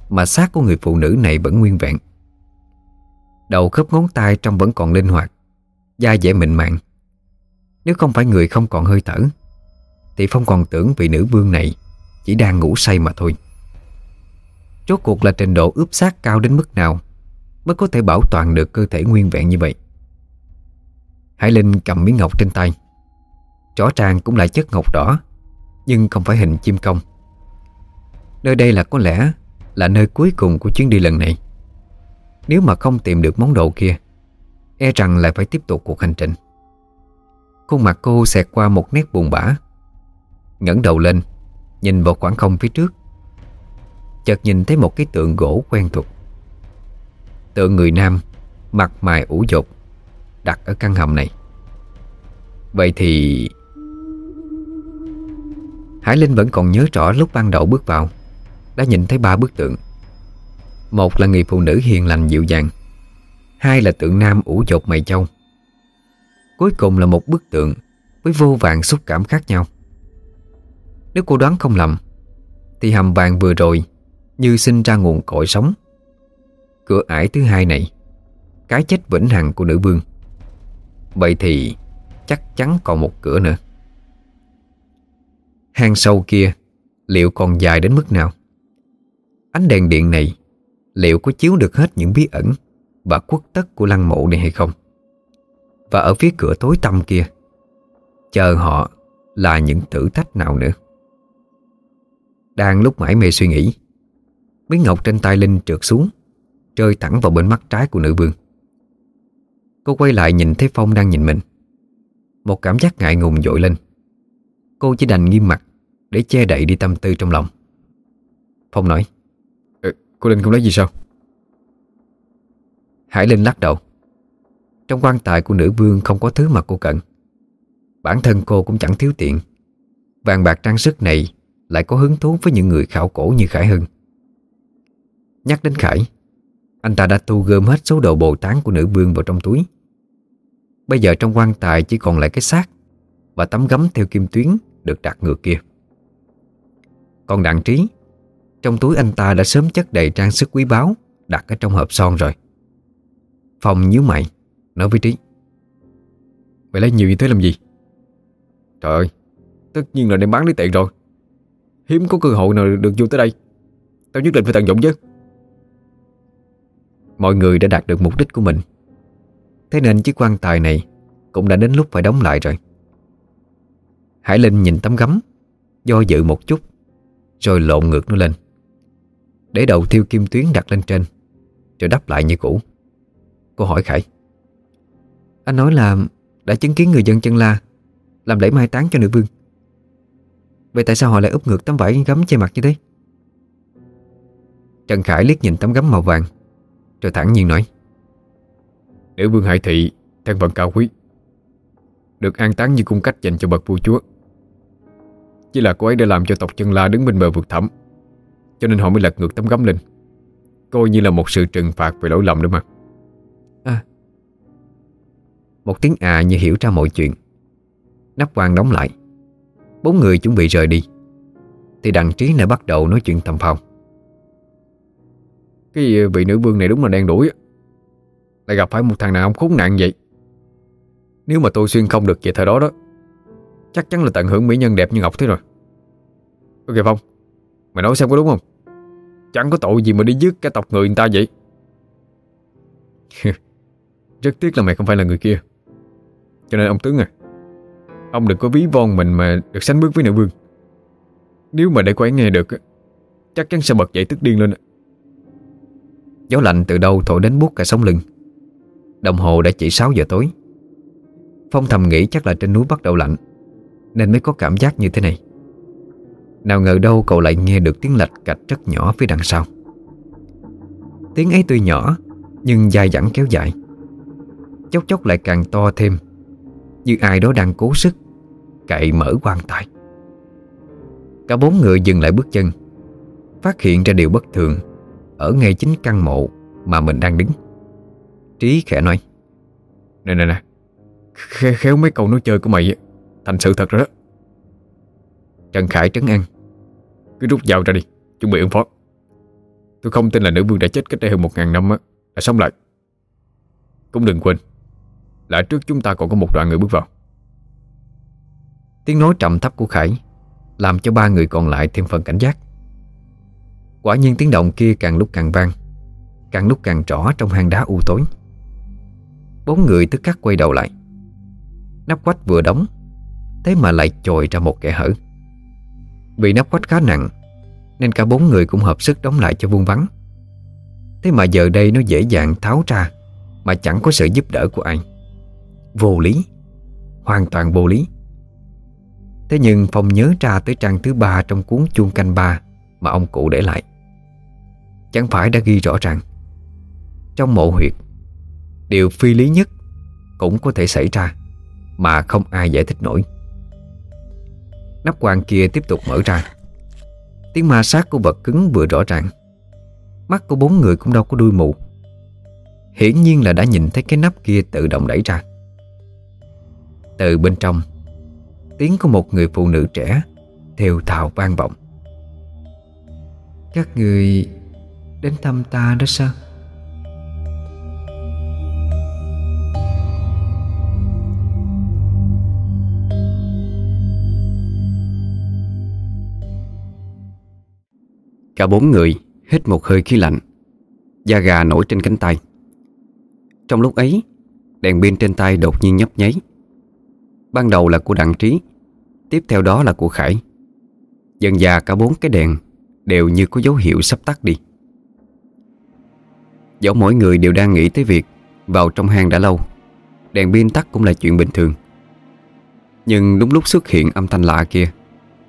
Mà xác của người phụ nữ này vẫn nguyên vẹn. Đầu khớp ngón tay trong vẫn còn linh hoạt, Da dẻ mịn màng. Nếu không phải người không còn hơi thở, Thì Phong còn tưởng vị nữ vương này Chỉ đang ngủ say mà thôi. Rốt cuộc là trình độ ướp xác cao đến mức nào Mới có thể bảo toàn được cơ thể nguyên vẹn như vậy? Hải Linh cầm miếng ngọc trên tay. Rõ ràng cũng là chất ngọc đỏ, Nhưng không phải hình chim công Nơi đây là có lẽ Là nơi cuối cùng của chuyến đi lần này. Nếu mà không tìm được món đồ kia E rằng lại phải tiếp tục cuộc hành trình. Khuôn mặt cô xẹt qua một nét buồn bã, ngẩng đầu lên, Nhìn vào khoảng không phía trước. Chợt nhìn thấy một cái tượng gỗ quen thuộc. Tượng người nam, Mặt mày ủ dột, Đặt ở căn hầm này. Vậy thì Hải Linh vẫn còn nhớ rõ lúc ban đầu bước vào. Đã nhìn thấy ba bức tượng. Một là người phụ nữ hiền lành dịu dàng, Hai là tượng nam ủ dột mày châu Cuối cùng là một bức tượng Với vô vàng xúc cảm khác nhau. Nếu cô đoán không lầm, Thì hầm vàng vừa rồi Như sinh ra nguồn cội sống. Cửa ải thứ hai này, Cái chết vĩnh hằng của nữ vương. Vậy thì chắc chắn còn một cửa nữa. Hang sâu kia Liệu còn dài đến mức nào? Ánh đèn điện này, Liệu có chiếu được hết những bí ẩn Và quốc tất của lăng mộ này hay không? Và ở phía cửa tối tăm kia, Chờ họ Là những thử thách nào nữa? Đang lúc mãi mê suy nghĩ, Miếng ngọc trên tay Linh trượt xuống, Rơi thẳng vào bên mắt trái của nữ vương. Cô quay lại nhìn thấy Phong đang nhìn mình. Một cảm giác ngại ngùng dội lên. Cô chỉ đành nghiêm mặt Để che đậy đi tâm tư trong lòng. Phong nói Cô Linh không nói gì sao? Hải Linh lắc đầu. Trong quan tài của nữ vương không có thứ mà cô cần. Bản thân cô cũng chẳng thiếu tiện. Vàng bạc trang sức này Lại có hứng thú với những người khảo cổ như Khải Hưng. Nhắc đến Khải, Anh ta đã thu gom hết số đồ bồ tán của nữ vương vào trong túi. Bây giờ trong quan tài chỉ còn lại cái xác Và tấm gấm theo kim tuyến được đặt ngược kia. Còn đặng trí trong túi anh ta đã sớm chất đầy trang sức quý báu, Đặt ở trong hộp son rồi. Phong nhíu mày, Nói với Trí. Mày lấy nhiều như thế làm gì? Trời ơi, Tất nhiên là đem bán lấy tiền rồi. Hiếm có cơ hội nào được vô tới đây. Tao nhất định phải tận dụng chứ. Mọi người đã đạt được mục đích của mình. Thế nên chiếc quan tài này Cũng đã đến lúc phải đóng lại rồi. Hải Linh nhìn tấm gấm, Do dự một chút, Rồi lộn ngược nó lên. Để đầu thiêu kim tuyến đặt lên trên Rồi đắp lại như cũ. Cô hỏi Khải. Anh nói là đã chứng kiến người dân chân la Làm lễ mai táng cho nữ vương. Vậy tại sao họ lại úp ngược tấm vải gấm che mặt như thế? Trần Khải liếc nhìn tấm gấm màu vàng Rồi thẳng nhiên nói. Nữ vương Hải Thị Thân phận cao quý Được an táng như cung cách dành cho bậc vua chúa Chỉ là cô ấy đã làm cho tộc chân la đứng bên bờ vực thẳm Cho nên họ mới lật ngược tấm gấm lên. Coi như là một sự trừng phạt về lỗi lầm đó mà. À. Một tiếng à như hiểu ra mọi chuyện. Nắp quan đóng lại. Bốn người chuẩn bị rời đi. Thì đặng trí lại bắt đầu nói chuyện tầm phòng. Cái vị nữ vương này đúng là đen đuổi Lại gặp phải một thằng nào ông khốn nạn vậy? Nếu mà tôi xuyên không được về thời đó đó Chắc chắn là tận hưởng mỹ nhân đẹp như Ngọc thế rồi. Ok Phong Mày nói xem có đúng không Chẳng có tội gì mà đi giết cái tộc người người ta vậy. <laughs> Rất tiếc là mày không phải là người kia. Cho nên ông tướng à Ông đừng có ví von mình mà được sánh bước với nữ vương. Nếu mà để cô ấy nghe được Chắc chắn sẽ bật dậy tức điên lên Gió lạnh từ đâu thổi đến buốt cả sống lưng. Đồng hồ đã chỉ 6 giờ tối. Phong thầm nghĩ chắc là trên núi bắt đầu lạnh, Nên mới có cảm giác như thế này. Nào ngờ đâu cậu lại nghe được tiếng lạch cạch rất nhỏ phía đằng sau. Tiếng ấy tuy nhỏ, Nhưng dài dẳng kéo dài. Chốc chốc lại càng to thêm, Như ai đó đang cố sức Cậy mở quan tài. Cả bốn người dừng lại bước chân, Phát hiện ra điều bất thường Ở ngay chính căn mộ Mà mình đang đứng. Trí khẽ nói, Nè nè nè, Khéo mấy câu nói chơi của mày Thành sự thật rồi đó. Trần Khải trấn an cứ rút dao ra đi, Chuẩn bị ứng phó. Tôi không tin là nữ vương đã chết cách đây hơn một ngàn năm á, Đã sống lại. Cũng đừng quên, Là trước chúng ta còn có một đoàn người bước vào. Tiếng nói trầm thấp của Khải Làm cho ba người còn lại thêm phần cảnh giác. Quả nhiên tiếng động kia càng lúc càng vang, Càng lúc càng rõ trong hang đá u tối. Bốn người tức khắc quay đầu lại. Nắp quách vừa đóng, Thế mà lại chồi ra một kẻ hở. Vì nắp quách khá nặng, Nên cả bốn người cũng hợp sức đóng lại cho vuông vắn Thế mà giờ đây nó dễ dàng tháo ra, Mà chẳng có sự giúp đỡ của ai. Vô lý, Hoàn toàn vô lý. Thế nhưng Phong nhớ ra tới trang thứ ba Trong cuốn chuông canh ba Mà ông cụ để lại. Chẳng phải đã ghi rõ ràng. Trong mộ huyệt, Điều phi lý nhất Cũng có thể xảy ra, Mà không ai giải thích nổi. Nắp quan kia tiếp tục mở ra. Tiếng ma sát của vật cứng vừa rõ ràng. Mắt của bốn người cũng đâu có đuôi mù. Hiển nhiên là đã nhìn thấy cái nắp kia tự động đẩy ra. Từ bên trong, Tiếng của một người phụ nữ trẻ thều thào vang vọng. Các người Đến thăm ta đó sao? Cả bốn người hít một hơi khí lạnh, Da gà nổi trên cánh tay. Trong lúc ấy, Đèn pin trên tay đột nhiên nhấp nháy. Ban đầu là của đặng trí, Tiếp theo đó là của Khải. Dần già cả bốn cái đèn Đều như có dấu hiệu sắp tắt đi. Dẫu mỗi người đều đang nghĩ tới việc Vào trong hang đã lâu, Đèn pin tắt cũng là chuyện bình thường. Nhưng đúng lúc xuất hiện âm thanh lạ kia,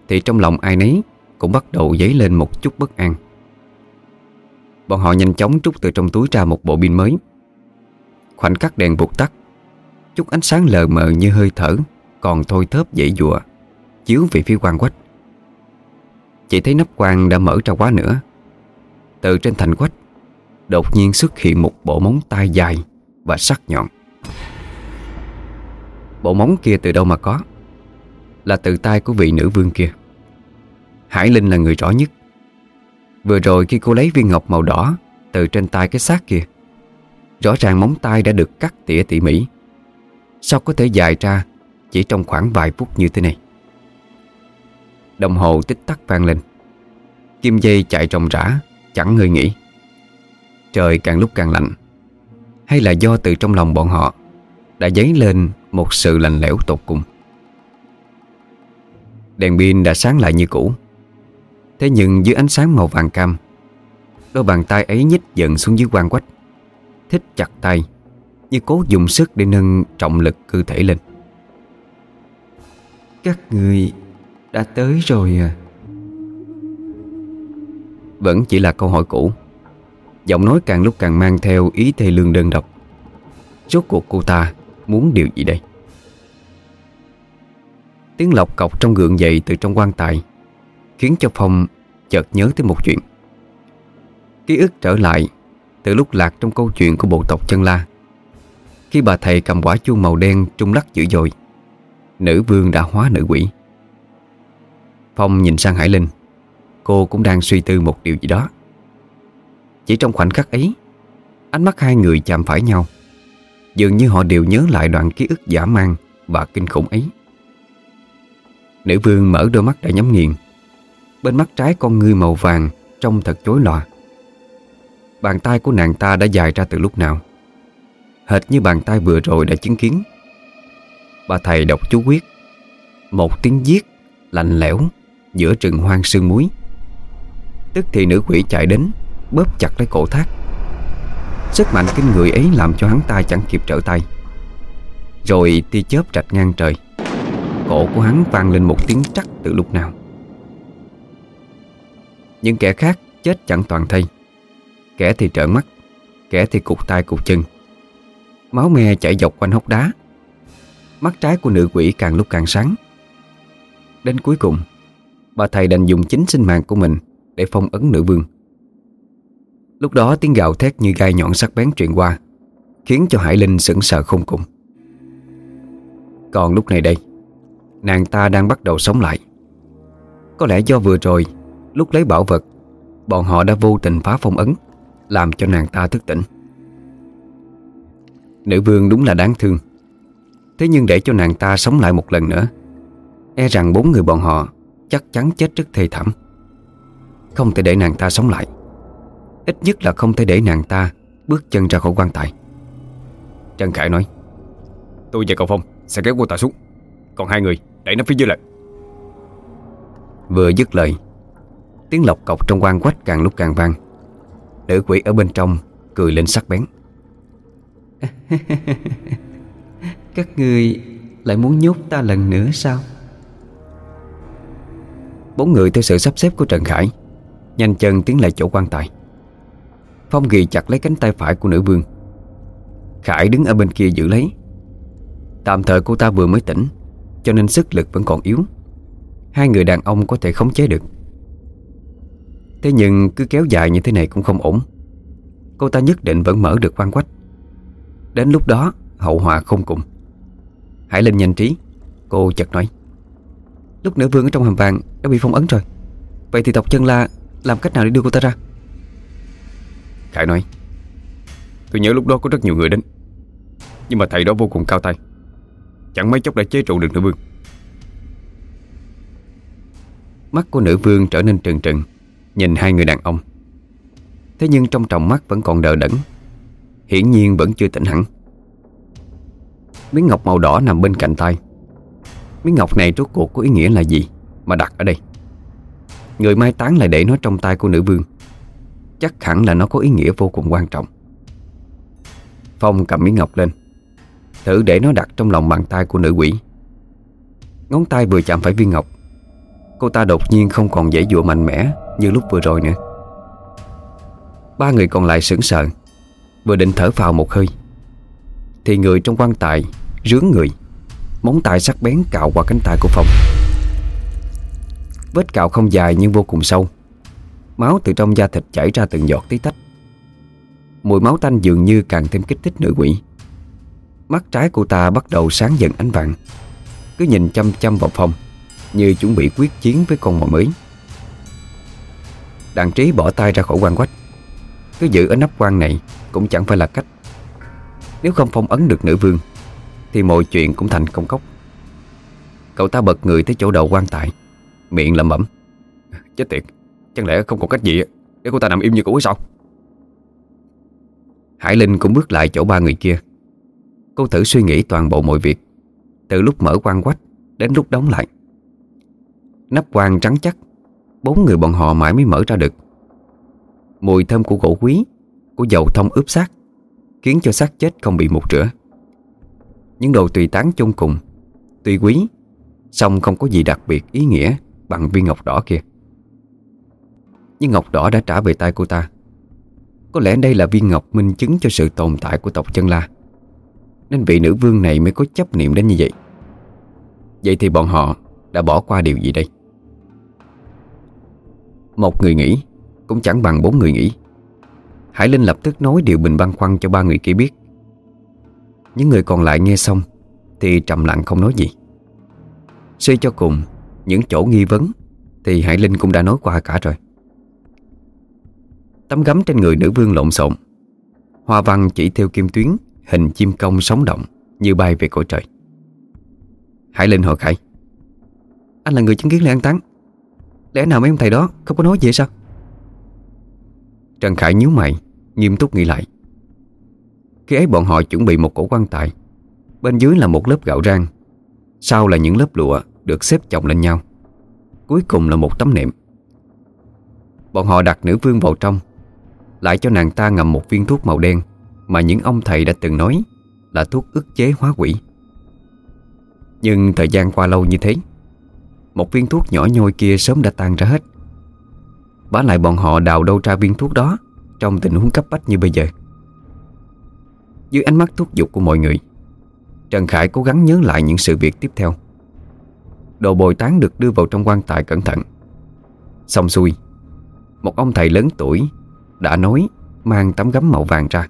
Thì trong lòng ai nấy cũng bắt đầu dấy lên một chút bất an. Bọn họ nhanh chóng trút từ trong túi ra một bộ pin mới. Khoảnh khắc đèn vụt tắt, Chút ánh sáng lờ mờ như hơi thở, Còn thôi thớp dễ dụa, Chiếu về phía quan quách. Chỉ thấy nắp quan đã mở ra quá nữa. Từ trên thành quách, Đột nhiên xuất hiện một bộ móng tay dài Và sắc nhọn. Bộ móng kia từ đâu mà có? Là từ tay của vị nữ vương kia. Hải Linh là người rõ nhất. Vừa rồi khi cô lấy viên ngọc màu đỏ Từ trên tay cái xác kia, Rõ ràng móng tay đã được cắt tỉa tỉ mỉ. Sao có thể dài ra Chỉ trong khoảng vài phút như thế này? Đồng hồ tích tắc vang lên. Kim dây chạy ròng rã, Chẳng người nghĩ Trời càng lúc càng lạnh. Hay là do từ trong lòng bọn họ Đã dấy lên một sự lạnh lẽo tột cùng? Đèn pin đã sáng lại như cũ. Thế nhưng dưới ánh sáng màu vàng cam, Đôi bàn tay ấy nhích dần xuống dưới quan quách, Thích chặt tay Như cố dùng sức để nâng trọng lực cơ thể lên. Các người đã tới rồi à? Vẫn chỉ là câu hỏi cũ. Giọng nói càng lúc càng mang theo ý thê lương đơn độc. Rốt cuộc cô ta muốn điều gì đây? Tiếng lọc cọc trong gượng dậy từ trong quan tài. Khiến cho Phong chợt nhớ tới một chuyện. Ký ức trở lại Từ lúc lạc trong câu chuyện của bộ tộc chân la. Khi bà thầy cầm quả chuông màu đen trung lắc dữ dội, Nữ vương đã hóa nữ quỷ. Phong nhìn sang Hải Linh, Cô cũng đang suy tư một điều gì đó. Chỉ trong khoảnh khắc ấy, Ánh mắt hai người chạm phải nhau, Dường như họ đều nhớ lại đoạn ký ức giả mang Và kinh khủng ấy. Nữ vương mở đôi mắt đã nhắm nghiền Bên mắt trái con ngươi màu vàng, Trông thật chối lòa Bàn tay của nàng ta đã dài ra từ lúc nào? Hệt như bàn tay vừa rồi đã chứng kiến. Bà thầy đọc chú quyết. Một tiếng giết Lạnh lẽo Giữa rừng hoang sương muối. Tức thì nữ quỷ chạy đến, Bóp chặt lấy cổ thác. Sức mạnh kinh người ấy làm cho hắn ta chẳng kịp trở tay. Rồi tia chớp rạch ngang trời. Cổ của hắn vang lên một tiếng trắc từ lúc nào? Những kẻ khác chết chẳng toàn thây. Kẻ thì trợn mắt, Kẻ thì cục tay cục chân. Máu me chảy dọc quanh hốc đá. Mắt trái của nữ quỷ càng lúc càng sáng. Đến cuối cùng, Bà thầy đành dùng chính sinh mạng của mình Để phong ấn nữ vương. Lúc đó tiếng gào thét như gai nhọn sắc bén truyền qua, Khiến cho Hải Linh sững sờ không cùng. Còn lúc này đây, Nàng ta đang bắt đầu sống lại. Có lẽ do vừa rồi Lúc lấy bảo vật Bọn họ đã vô tình phá phong ấn Làm cho nàng ta thức tỉnh. Nữ vương đúng là đáng thương. Thế nhưng để cho nàng ta sống lại một lần nữa E rằng bốn người bọn họ Chắc chắn chết rất thê thảm. Không thể để nàng ta sống lại. Ít nhất là không thể để nàng ta Bước chân ra khỏi quan tài. Trần Khải nói Tôi và cậu Phong sẽ kéo cô ta xuống. Còn hai người đẩy nó phía dưới lại. Vừa dứt lời Tiếng lọc cọc trong quan quách càng lúc càng vang. Nữ quỷ ở bên trong Cười lên sắc bén. <laughs> Các người lại muốn nhốt ta lần nữa sao? Bốn người theo sự sắp xếp của Trần Khải Nhanh chân tiến lại chỗ quan tài. Phong ghi chặt lấy cánh tay phải của nữ vương. Khải đứng ở bên kia giữ lấy. Tạm thời cô ta vừa mới tỉnh Cho nên sức lực vẫn còn yếu. Hai người đàn ông có thể khống chế được Thế nhưng cứ kéo dài như thế này cũng không ổn. Cô ta nhất định vẫn mở được quan quách. Đến lúc đó, hậu họa không cùng. Hãy lên nhanh trí, Cô chợt nói. Lúc nữ vương ở trong hầm vàng, đã bị phong ấn rồi. Vậy thì tộc chân la làm cách nào để đưa cô ta ra? Khải nói. Tôi nhớ lúc đó có rất nhiều người đến. Nhưng mà thầy đó vô cùng cao tay. Chẳng mấy chốc đã chế trụ được nữ vương. Mắt của nữ vương trở nên trừng trừng. Nhìn hai người đàn ông. Thế nhưng trong tròng mắt vẫn còn đờ đẫn. Hiển nhiên vẫn chưa tỉnh hẳn. Miếng ngọc màu đỏ nằm bên cạnh tay. Miếng ngọc này rốt cuộc có ý nghĩa là gì Mà đặt ở đây? Người mai táng lại để nó trong tay của nữ vương. Chắc hẳn là nó có ý nghĩa vô cùng quan trọng. Phong cầm miếng ngọc lên. Thử để nó đặt trong lòng bàn tay của nữ quỷ. Ngón tay vừa chạm phải viên ngọc. Cô ta đột nhiên không còn dễ dụa mạnh mẽ. Như lúc vừa rồi nữa. Ba người còn lại sững sờ, Vừa định thở vào một hơi, Thì người trong quan tài Rướng người, Móng tay sắc bén cạo qua cánh tay của Phong. Vết cạo không dài nhưng vô cùng sâu, Máu từ trong da thịt chảy ra từng giọt tí tách. Mùi máu tanh dường như càng thêm kích thích nữ quỷ. Mắt trái cô ta bắt đầu sáng dần ánh vàng, Cứ nhìn chăm chăm vào Phong, Như chuẩn bị quyết chiến với con mồi mới. Đàn trí bỏ tay ra khỏi quan quách. Cứ giữ ở nắp quan này Cũng chẳng phải là cách. Nếu không phong ấn được nữ vương, Thì mọi chuyện cũng thành công cốc. Cậu ta bật người tới chỗ đầu quan tài, Miệng lẩm bẩm. Chết tiệt, Chẳng lẽ không còn cách gì Để cô ta nằm im như cũ hay sao? Hải Linh cũng bước lại chỗ ba người kia. Cô thử suy nghĩ toàn bộ mọi việc, Từ lúc mở quan quách Đến lúc đóng lại. Nắp quan trắng chắc Bốn người bọn họ mãi mới mở ra được. Mùi thơm của gỗ quý, Của dầu thông ướp xác, Khiến cho xác chết không bị mục rửa. Những đồ tùy tán chung cùng Tuy quý, song không có gì đặc biệt ý nghĩa Bằng viên ngọc đỏ kia. Nhưng ngọc đỏ đã trả về tay cô ta. Có lẽ đây là viên ngọc minh chứng cho sự tồn tại của tộc chân la. Nên vị nữ vương này mới có chấp niệm đến như vậy. Vậy thì bọn họ đã bỏ qua điều gì đây? Một người nghĩ, Cũng chẳng bằng bốn người nghĩ. Hải Linh lập tức nói điều bình băn khoăn cho ba người kia biết. Những người còn lại nghe xong, Thì trầm lặng không nói gì. Suy cho cùng, Những chỗ nghi vấn, Thì Hải Linh cũng đã nói qua cả rồi. Tấm gấm trên người nữ vương lộn xộn. Hoa văn chỉ theo kim tuyến, Hình chim công sống động, Như bay về cõi trời. Hải Linh hỏi Khải, Anh là người chứng kiến lễ an táng? Lẽ nào mấy ông thầy đó không có nói gì sao? Trần Khải nhíu mày, Nghiêm túc nghĩ lại. Khi ấy bọn họ chuẩn bị một cổ quan tài. Bên dưới là một lớp gạo rang. Sau là những lớp lụa Được xếp chồng lên nhau. Cuối cùng là một tấm nệm. Bọn họ đặt nữ vương vào trong. Lại cho nàng ta ngầm một viên thuốc màu đen Mà những ông thầy đã từng nói Là thuốc ức chế hóa quỷ. Nhưng thời gian qua lâu như thế một viên thuốc nhỏ nhôi kia sớm đã tan ra hết. Bá lại bọn họ đào đâu ra viên thuốc đó, Trong tình huống cấp bách như bây giờ. Dưới ánh mắt thúc giục của mọi người, Trần Khải cố gắng nhớ lại những sự việc tiếp theo. Đồ bồi tán được đưa vào trong quan tài cẩn thận. Xong xuôi, Một ông thầy lớn tuổi Đã nói mang tấm gấm màu vàng ra.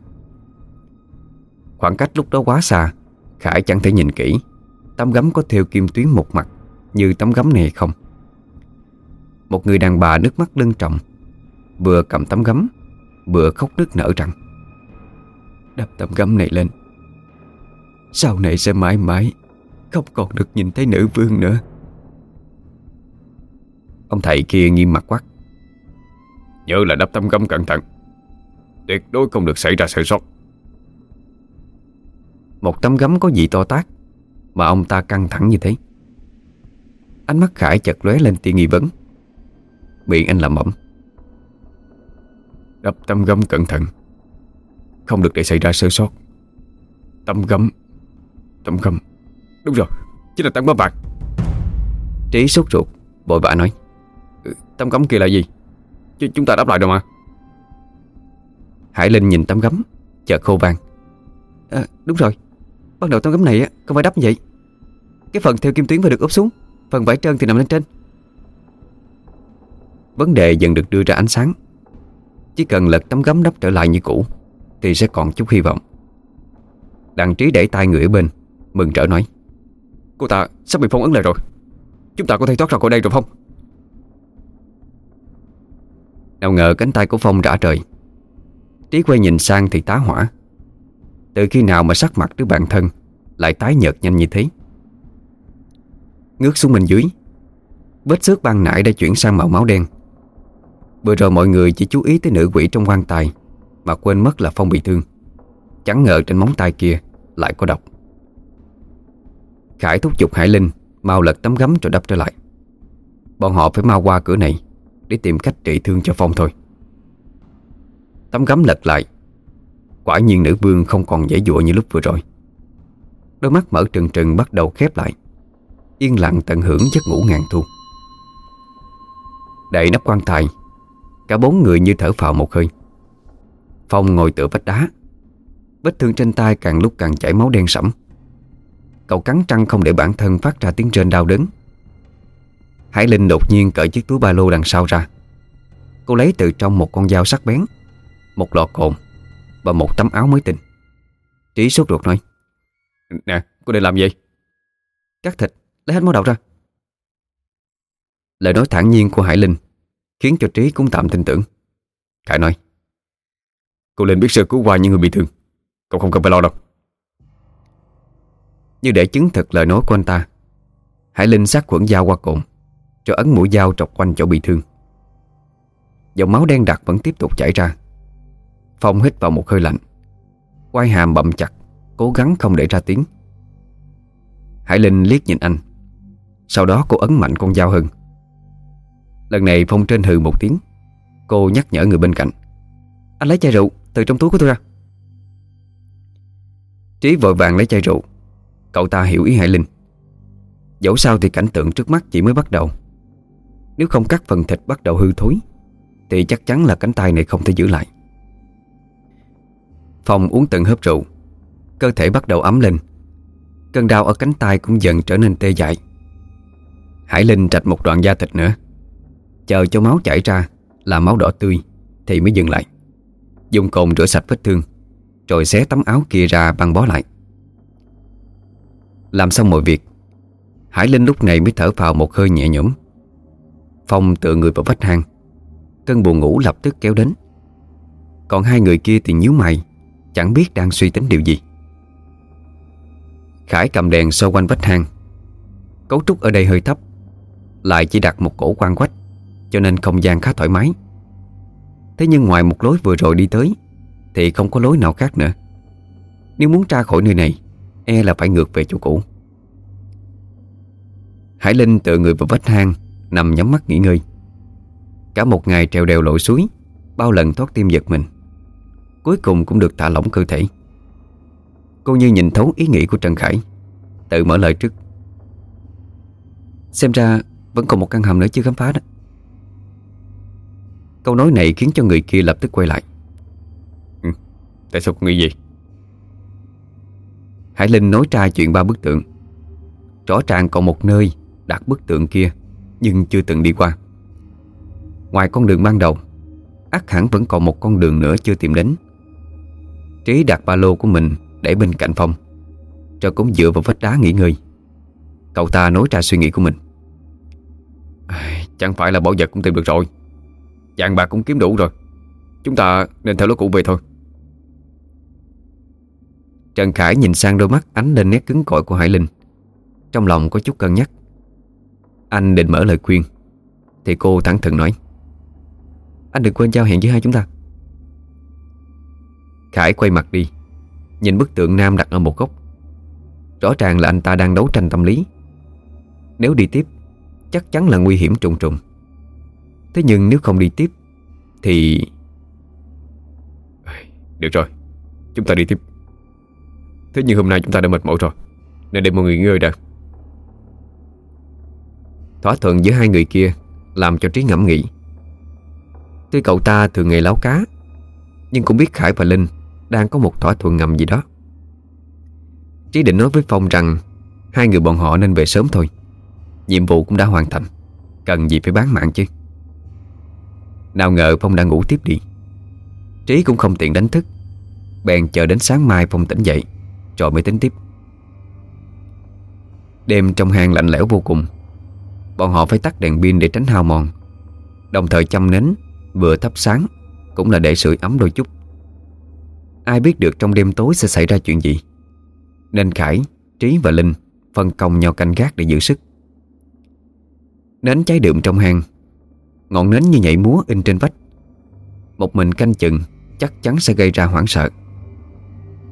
Khoảng cách lúc đó quá xa, Khải chẳng thể nhìn kỹ. Tấm gấm có theo kim tuyến một mặt như tấm gấm này không? Một người đàn bà nước mắt lưng trọng, Vừa cầm tấm gấm, Vừa khóc nức nở rằng, Đập tấm gấm này lên. Sau này sẽ mãi mãi Không còn được nhìn thấy nữ vương nữa. Ông thầy kia nghiêm mặt quát, Nhớ là đắp tấm gấm cẩn thận, Tuyệt đối không được xảy ra sự sót. Một tấm gấm có gì to tác Mà ông ta căng thẳng như thế? Ánh mắt Khải chật lóe lên tia nghi vấn. Miệng anh làm mỏng. Đập tâm gấm cẩn thận. Không được để xảy ra sơ sót. Tấm gấm. Tấm gấm. Đúng rồi, chính là tấm gấm bạc. Trí sốt ruột Bội vã nói. Ừ, tâm Tấm gấm kia là gì? Ch Chúng ta đáp lại rồi mà. Hải Linh nhìn tấm gấm Chợt khô vàng. à, Đúng rồi. Ban đầu tấm gấm này không phải đắp như vậy. Cái phần theo kim tuyến phải được úp xuống Phần vải trơn thì nằm lên trên. Vấn đề dần được đưa ra ánh sáng. Chỉ cần lật tấm gấm đắp trở lại như cũ, Thì sẽ còn chút hy vọng. Đặng trí đẩy tay người ở bên, Mừng trở nói, Cô ta sắp bị phong ấn lại rồi. Chúng ta có thể thoát ra khỏi đây rồi không? Nào ngờ cánh tay của Phong rã trời Trí quay nhìn sang thì tá hỏa. Từ khi nào mà sắc mặt đứa bạn thân Lại tái nhợt nhanh như thế? Ngước xuống mình dưới. Vết xước ban nãy đã chuyển sang màu máu đen. Vừa rồi mọi người chỉ chú ý tới nữ quỷ trong quan tài, Mà quên mất là Phong bị thương. Chẳng ngờ trên móng tay kia Lại có độc. Khải thúc giục Hải Linh Mau lật tấm gấm rồi đắp trở lại. Bọn họ phải mau qua cửa này Để tìm cách trị thương cho Phong thôi. Tấm gấm lật lại. Quả nhiên nữ vương không còn dễ dụa như lúc vừa rồi. Đôi mắt mở trừng trừng bắt đầu khép lại. Yên lặng tận hưởng giấc ngủ ngàn thu. Đậy nắp quan tài Cả bốn người như thở phào một hơi. Phong ngồi tựa vách đá Vết thương trên tay càng lúc càng chảy máu đen sẫm. Cậu cắn trăng không để bản thân phát ra tiếng trên đau đớn. Hải Linh đột nhiên cởi chiếc túi ba lô đằng sau ra. Cô lấy từ trong một con dao sắc bén Một lọ cồn Và một tấm áo mới tinh. Trí sốt ruột nói Nè, cô định làm gì? Cắt thịt, lấy hết máu độc ra. Lời nói thản nhiên của Hải Linh Khiến cho Trí cũng tạm tin tưởng. Khải nói Cô Linh biết sơ cứu qua những người bị thương. Cậu không cần phải lo đâu. Như để chứng thực lời nói của anh ta Hải Linh sát khuẩn dao qua cổng, cho ấn mũi dao trọc quanh chỗ bị thương. Dòng máu đen đặc vẫn tiếp tục chảy ra. Phong hít vào một hơi lạnh. Quai hàm bậm chặt Cố gắng không để ra tiếng. Hải Linh liếc nhìn anh. Sau đó cô ấn mạnh con dao hơn. Lần này Phong trên hừ một tiếng. Cô nhắc nhở người bên cạnh. Anh lấy chai rượu từ trong túi của tôi ra. Trí vội vàng lấy chai rượu. Cậu ta hiểu ý Hải Linh. Dẫu sao thì cảnh tượng trước mắt chỉ mới bắt đầu. Nếu không cắt phần thịt bắt đầu hư thối, Thì chắc chắn là cánh tay này không thể giữ lại. Phong uống từng hớp rượu. Cơ thể bắt đầu ấm lên. Cơn đau ở cánh tay cũng dần trở nên tê dại. Hải Linh trạch một đoạn da thịt nữa. Chờ cho máu chảy ra, Là máu đỏ tươi, Thì mới dừng lại. Dùng cồn rửa sạch vết thương, Rồi xé tấm áo kia ra băng bó lại. Làm xong mọi việc, Hải Linh lúc này mới thở vào một hơi nhẹ nhõm. Phong tựa người vào vách hang, Cơn buồn ngủ lập tức kéo đến. Còn hai người kia thì nhíu mày, Chẳng biết đang suy tính điều gì. Khải cầm đèn soi quanh vách hang. Cấu trúc ở đây hơi thấp lại chỉ đặt một cổ quan quách, Cho nên không gian khá thoải mái. Thế nhưng ngoài một lối vừa rồi đi tới, Thì không có lối nào khác nữa. Nếu muốn ra khỏi nơi này E là phải ngược về chỗ cũ. Hải Linh tựa người vào vách hang, Nằm nhắm mắt nghỉ ngơi. Cả một ngày trèo đèo lội suối, Bao lần thoát tim giật mình. Cuối cùng cũng được thả lỏng cơ thể. Cô như nhìn thấu ý nghĩ của Trần Khải, Tự mở lời trước. Xem ra vẫn còn một căn hầm nữa chưa khám phá đó. Câu nói này khiến cho người kia lập tức quay lại. Ừ, Tại sao cô nghĩ gì Hải Linh nói ra chuyện ba bức tượng. Rõ ràng còn một nơi đặt bức tượng kia Nhưng chưa từng đi qua. Ngoài con đường ban đầu ắt hẳn vẫn còn một con đường nữa chưa tìm đến. Trí đặt ba lô của mình Để bên cạnh Phong Rồi cũng dựa vào vách đá nghỉ ngơi. Cậu ta nói ra suy nghĩ của mình Chẳng phải là bảo vật cũng tìm được rồi. Vàng bạc cũng kiếm đủ rồi. Chúng ta nên theo lối cũ về thôi. Trần Khải nhìn sang đôi mắt ánh lên nét cứng cỏi của Hải Linh. Trong lòng có chút cân nhắc. Anh định mở lời khuyên. Thì cô thẳng thừng nói. Anh đừng quên giao hẹn với hai chúng ta. Khải quay mặt đi. Nhìn bức tượng nam đặt ở một góc. Rõ ràng là anh ta đang đấu tranh tâm lý. Nếu đi tiếp Chắc chắn là nguy hiểm trùng trùng. Thế nhưng nếu không đi tiếp, Thì Được rồi, Chúng ta đi tiếp. Thế nhưng hôm nay chúng ta đã mệt mỏi rồi, Nên để mọi người nghỉ ngơi đã. Thỏa thuận giữa hai người kia Làm cho Trí ngẫm nghĩ. Tuy cậu ta thường ngày láo cá, Nhưng cũng biết Khải và Linh Đang có một thỏa thuận ngầm gì đó. Trí định nói với Phong rằng Hai người bọn họ nên về sớm thôi. Nhiệm vụ cũng đã hoàn thành. Cần gì phải bán mạng chứ? Nào ngờ Phong đang ngủ tiếp đi. Trí cũng không tiện đánh thức. Bèn chờ đến sáng mai Phong tỉnh dậy Rồi mới tính tiếp. Đêm trong hang lạnh lẽo vô cùng. Bọn họ phải tắt đèn pin để tránh hao mòn. Đồng thời chăm nến Vừa thắp sáng Cũng là để sưởi ấm đôi chút. Ai biết được trong đêm tối sẽ xảy ra chuyện gì. Nên Khải, Trí và Linh Phân công nhau canh gác để giữ sức. Nến cháy đượm trong hang. Ngọn nến như nhảy múa in trên vách. Một mình canh chừng, Chắc chắn sẽ gây ra hoảng sợ.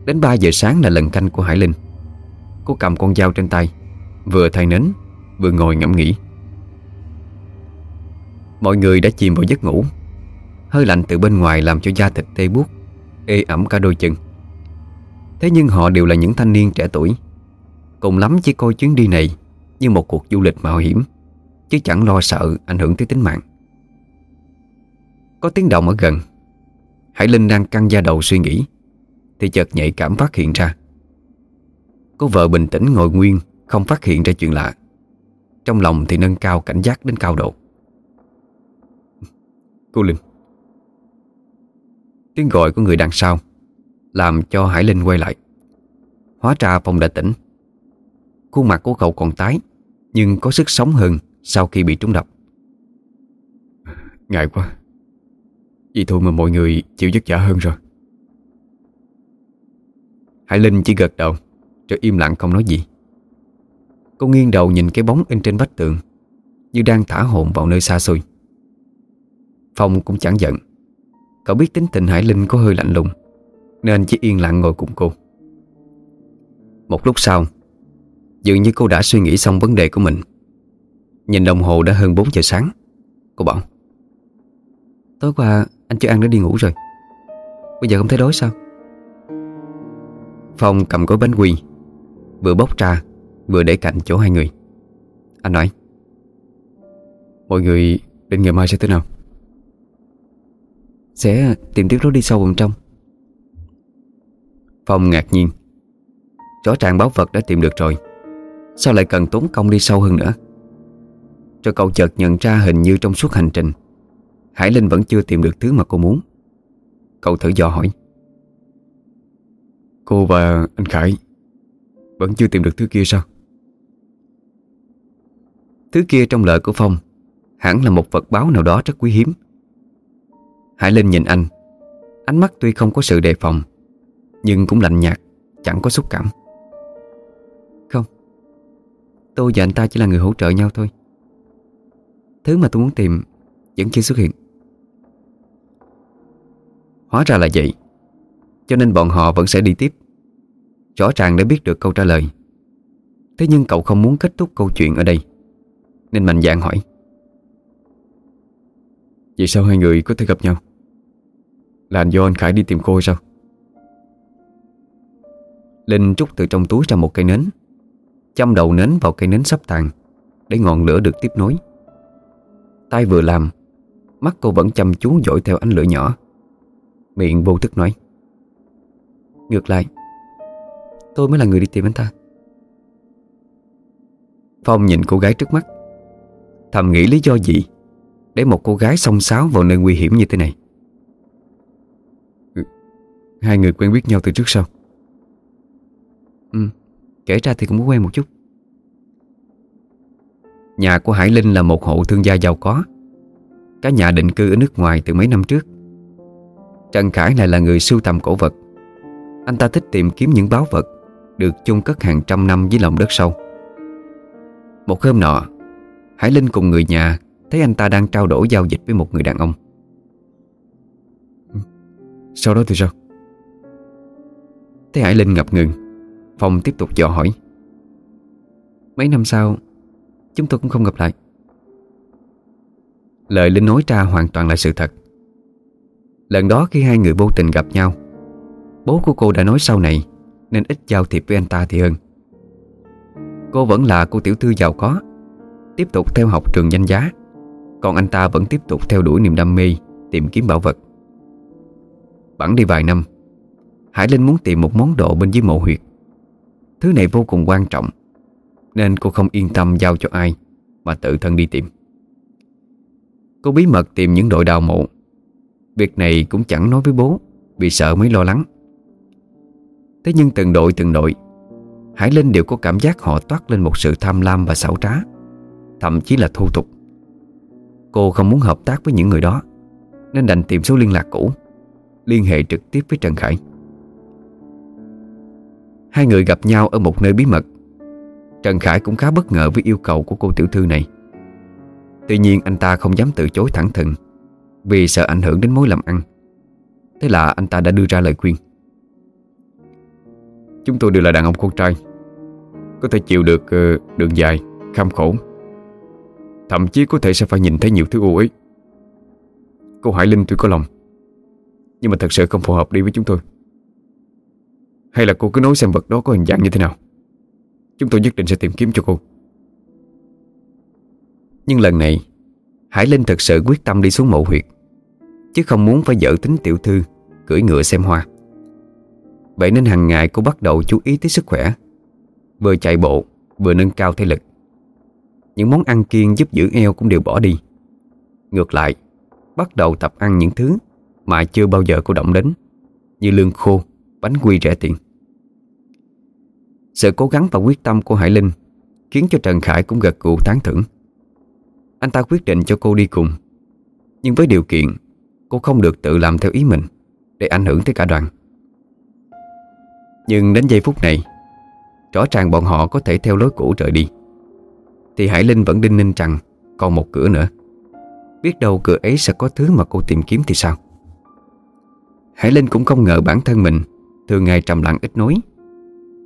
Đến 3 giờ sáng là lần canh của Hải Linh. Cô cầm con dao trên tay, Vừa thay nến, Vừa ngồi ngẫm nghĩ. Mọi người đã chìm vào giấc ngủ. Hơi lạnh từ bên ngoài làm cho da thịt tê buốt, Ê ẩm cả đôi chân. Thế nhưng họ đều là những thanh niên trẻ tuổi. Cùng lắm chỉ coi chuyến đi này Như một cuộc du lịch mạo hiểm. Chứ chẳng lo sợ ảnh hưởng tới tính mạng. Có tiếng động ở gần. Hải Linh đang căng da đầu suy nghĩ, Thì chợt nhạy cảm phát hiện ra. Cô vợ bình tĩnh ngồi nguyên, Không phát hiện ra chuyện lạ. Trong lòng thì nâng cao cảnh giác đến cao độ. Cô Linh. Tiếng gọi của người đằng sau Làm cho Hải Linh quay lại. Hóa ra phòng đã tỉnh. Khuôn mặt của cậu còn tái, Nhưng có sức sống hơn. Sau khi bị trúng độc. Ngại quá. Vì thôi mà mọi người chịu vất vả hơn rồi. Hải Linh chỉ gật đầu Rồi im lặng không nói gì. Cô nghiêng đầu nhìn cái bóng in trên vách tường Như đang thả hồn vào nơi xa xôi. Phong cũng chẳng giận. Cậu biết tính tình Hải Linh có hơi lạnh lùng Nên chỉ yên lặng ngồi cùng cô. Một lúc sau Dường như cô đã suy nghĩ xong vấn đề của mình Nhìn đồng hồ đã hơn 4 giờ sáng. Cô bảo, Tối qua anh chưa ăn đã đi ngủ rồi. Bây giờ không thấy đói sao? Phong cầm gói bánh quy, Vừa bóc ra, Vừa để cạnh chỗ hai người. Anh nói, Mọi người định ngày mai sẽ thế nào? Sẽ tìm tiếp lối đi sâu vòng trong. Phong ngạc nhiên Rõ ràng báo vật đã tìm được rồi, Sao lại cần tốn công đi sâu hơn nữa? Rồi cậu chợt nhận ra hình như trong suốt hành trình. Hải Linh vẫn chưa tìm được thứ mà cô muốn. Cậu thử dò hỏi. Cô và anh Khải Vẫn chưa tìm được thứ kia sao? Thứ kia trong lời của Phong Hẳn là một vật báo nào đó rất quý hiếm. Hải Linh nhìn anh. Ánh mắt tuy không có sự đề phòng Nhưng cũng lạnh nhạt Chẳng có xúc cảm. Không Tôi và anh ta chỉ là người hỗ trợ nhau thôi Thứ mà tôi muốn tìm Vẫn chưa xuất hiện. Hóa ra là vậy, Cho nên bọn họ vẫn sẽ đi tiếp. Rõ ràng đã biết được câu trả lời. Thế nhưng cậu không muốn kết thúc câu chuyện ở đây, Nên mạnh dạn hỏi. Vì sao hai người có thể gặp nhau? Là do anh Khải đi tìm cô sao? Linh trút từ trong túi ra một cây nến, Châm đầu nến vào cây nến sắp tàn, Để ngọn lửa được tiếp nối. Tay vừa làm, Mắt cô vẫn chăm chú dõi theo ánh lửa nhỏ. Miệng vô thức nói, Ngược lại, Tôi mới là người đi tìm anh ta. Phong nhìn cô gái trước mắt, Thầm nghĩ lý do gì Để một cô gái xông xáo vào nơi nguy hiểm như thế này? Hai người quen biết nhau từ trước sau. Ừ Kể ra thì cũng muốn quen một chút. Nhà của Hải Linh là một hộ thương gia giàu có. Cả nhà định cư ở nước ngoài từ mấy năm trước. Trần Khải lại là người sưu tầm cổ vật. Anh ta thích tìm kiếm những báu vật Được chôn cất hàng trăm năm dưới lòng đất sâu. Một hôm nọ, Hải Linh cùng người nhà Thấy anh ta đang trao đổi giao dịch với một người đàn ông. Sau đó thì sao? Thấy Hải Linh ngập ngừng, Phong tiếp tục dò hỏi. Mấy năm sau Chúng tôi cũng không gặp lại. Lời Linh nói ra hoàn toàn là sự thật. Lần đó khi hai người vô tình gặp nhau, Bố của cô đã nói sau này Nên ít giao thiệp với anh ta thì hơn. Cô vẫn là cô tiểu thư giàu có, Tiếp tục theo học trường danh giá, Còn anh ta vẫn tiếp tục theo đuổi niềm đam mê Tìm kiếm bảo vật. Bẵng đi vài năm, Hải Linh muốn tìm một món đồ bên dưới mộ huyệt. Thứ này vô cùng quan trọng. Nên cô không yên tâm giao cho ai, Mà tự thân đi tìm. Cô bí mật tìm những đội đào mộ. Việc này cũng chẳng nói với bố, Vì sợ mới lo lắng. Thế nhưng từng đội từng đội, Hải Linh đều có cảm giác họ toát lên một sự tham lam và xảo trá, Thậm chí là thô tục. Cô không muốn hợp tác với những người đó, Nên đành tìm số liên lạc cũ, Liên hệ trực tiếp với Trần Khải. Hai người gặp nhau ở một nơi bí mật. Trần Khải cũng khá bất ngờ với yêu cầu của cô tiểu thư này. Tuy nhiên anh ta không dám từ chối thẳng thừng, Vì sợ ảnh hưởng đến mối làm ăn. Thế là anh ta đã đưa ra lời khuyên. Chúng tôi đều là đàn ông con trai, Có thể chịu được ờ, đường dài, Kham khổ. Thậm chí có thể sẽ phải nhìn thấy nhiều thứ ưu ý Cô Hải Linh tuy có lòng, Nhưng mà thật sự không phù hợp đi với chúng tôi. Hay là cô cứ nói xem vật đó có hình dạng như thế nào? Chúng tôi nhất định sẽ tìm kiếm cho cô. Nhưng lần này Hải Linh thật sự quyết tâm đi xuống mộ huyệt Chứ không muốn phải dở tính tiểu thư Cưỡi ngựa xem hoa. Vậy nên hàng ngày cô bắt đầu chú ý tới sức khỏe Vừa chạy bộ Vừa nâng cao thể lực. Những món ăn kiêng giúp giữ eo cũng đều bỏ đi. Ngược lại Bắt đầu tập ăn những thứ Mà chưa bao giờ cô động đến Như lương khô, bánh quy rẻ tiền. Sự cố gắng và quyết tâm của Hải Linh Khiến cho Trần Khải cũng gật gù tán thưởng. Anh ta quyết định cho cô đi cùng, Nhưng với điều kiện Cô không được tự làm theo ý mình Để ảnh hưởng tới cả đoàn. Nhưng đến giây phút này, Rõ ràng bọn họ có thể theo lối cũ rời đi, Thì Hải Linh vẫn đinh ninh rằng Còn một cửa nữa. Biết đâu cửa ấy sẽ có thứ mà cô tìm kiếm thì sao? Hải Linh cũng không ngờ bản thân mình Thường ngày trầm lặng ít nói.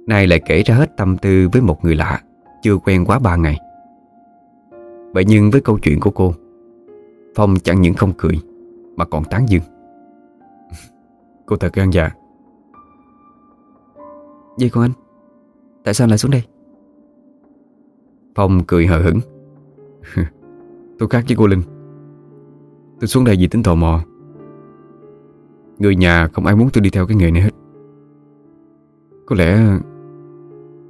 Nay lại kể ra hết tâm tư với một người lạ Chưa quen quá ba ngày. Vậy nhưng với câu chuyện của cô Phong chẳng những không cười Mà còn tán dương. <laughs> Cô thật gan dạ. Vậy con anh? Tại sao lại xuống đây? Phong cười hờ hững. <laughs> Tôi khác với cô Linh. Tôi xuống đây vì tính tò mò. Người nhà không ai muốn tôi đi theo cái nghề này hết. Có lẽ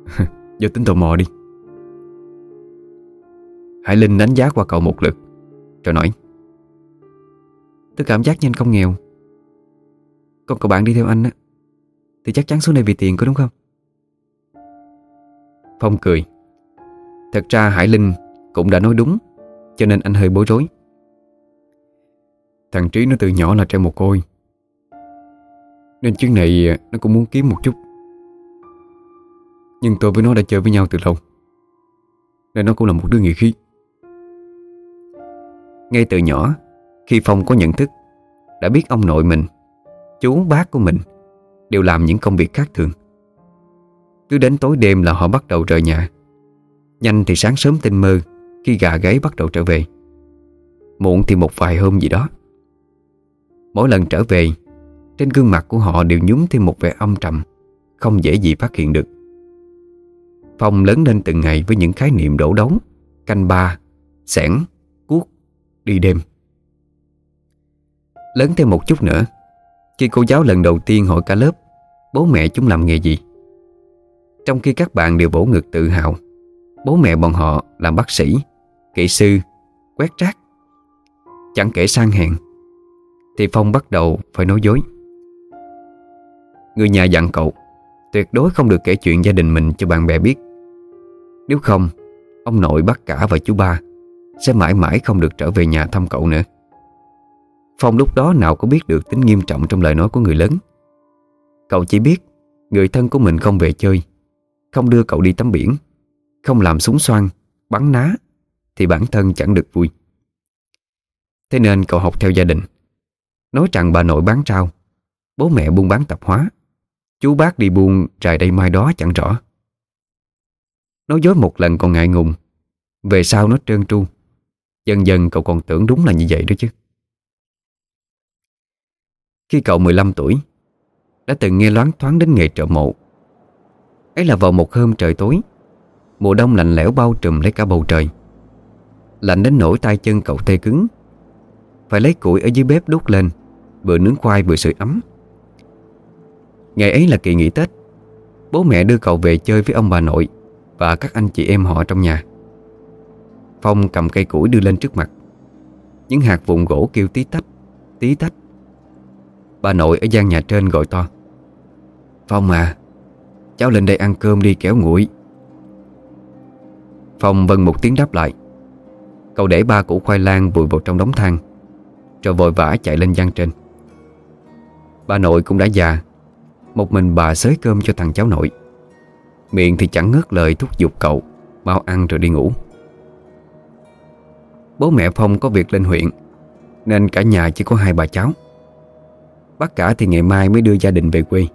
<laughs> Do tính tò mò đi. Hải Linh đánh giá qua cậu một lượt, Rồi nói, Tôi cảm giác nhanh không nghèo. Còn cậu bạn đi theo anh á, Thì chắc chắn xuống đây vì tiền có đúng không? Phong cười, Thật ra Hải Linh cũng đã nói đúng, Cho nên anh hơi bối rối. Thằng Trí nó từ nhỏ là trẻ mồ côi, Nên chuyến này nó cũng muốn kiếm một chút nhưng tôi với nó đã chơi với nhau từ lâu. Nên nó cũng là một đứa nghĩa khí. Ngay từ nhỏ, Khi Phong có nhận thức, Đã biết ông nội mình, Chú bác của mình, Đều làm những công việc khác thường. Cứ đến tối đêm là họ bắt đầu rời nhà. Nhanh thì sáng sớm tinh mơ Khi gà gáy bắt đầu trở về. Muộn thì một vài hôm gì đó. Mỗi lần trở về, Trên gương mặt của họ đều nhúng thêm một vẻ âm trầm, Không dễ gì phát hiện được. Phong lớn lên từng ngày với những khái niệm đổ đấu Canh ba, sẻn, cuốc, đi đêm. Lớn thêm một chút nữa Khi cô giáo lần đầu tiên hỏi cả lớp Bố mẹ chúng làm nghề gì? Trong khi các bạn đều bổ ngực tự hào Bố mẹ bọn họ làm bác sĩ Kỹ sư Quét rác. Chẳng kể sang hèn Thì Phong bắt đầu phải nói dối. Người nhà dặn cậu Tuyệt đối không được kể chuyện gia đình mình cho bạn bè biết. Nếu không Ông nội bác cả và chú ba Sẽ mãi mãi không được trở về nhà thăm cậu nữa. Phong lúc đó nào có biết được tính nghiêm trọng trong lời nói của người lớn. Cậu chỉ biết Người thân của mình không về chơi Không đưa cậu đi tắm biển Không làm súng xoan, bắn ná Thì bản thân chẳng được vui. Thế nên cậu học theo gia đình. Nói rằng bà nội bán trao Bố mẹ buôn bán tạp hóa Chú bác đi buôn trài đây mai đó chẳng rõ. Nói dối một lần còn ngại ngùng. Về sau nó trơn tru. Dần dần cậu còn tưởng đúng là như vậy đó chứ. Khi cậu 15 tuổi, Đã từng nghe loáng thoáng đến nghề trợ mộ. Ấy là vào một hôm trời tối, Mùa đông lạnh lẽo bao trùm lấy cả bầu trời. Lạnh đến nỗi tay chân cậu tê cứng. Phải lấy củi ở dưới bếp đốt lên, Vừa nướng khoai vừa sưởi ấm. Ngày ấy là kỳ nghỉ Tết. Bố mẹ đưa cậu về chơi với ông bà nội. Và các anh chị em họ trong nhà. Phong cầm cây củi đưa lên trước mặt. Những hạt vụn gỗ kêu tí tách Tí tách. Bà nội ở gian nhà trên gọi to. Phong à Cháu lên đây ăn cơm đi kéo nguội. Phong vâng một tiếng đáp lại. Cậu để ba củ khoai lang vùi vào trong đống than, Rồi vội vã chạy lên gian trên. Bà nội cũng đã già, Một mình bà xới cơm cho thằng cháu nội. Miệng thì chẳng ngớt lời thúc giục cậu Mau ăn rồi đi ngủ. Bố mẹ Phong có việc lên huyện, Nên cả nhà chỉ có hai bà cháu. Bác cả thì ngày mai mới đưa gia đình về quê.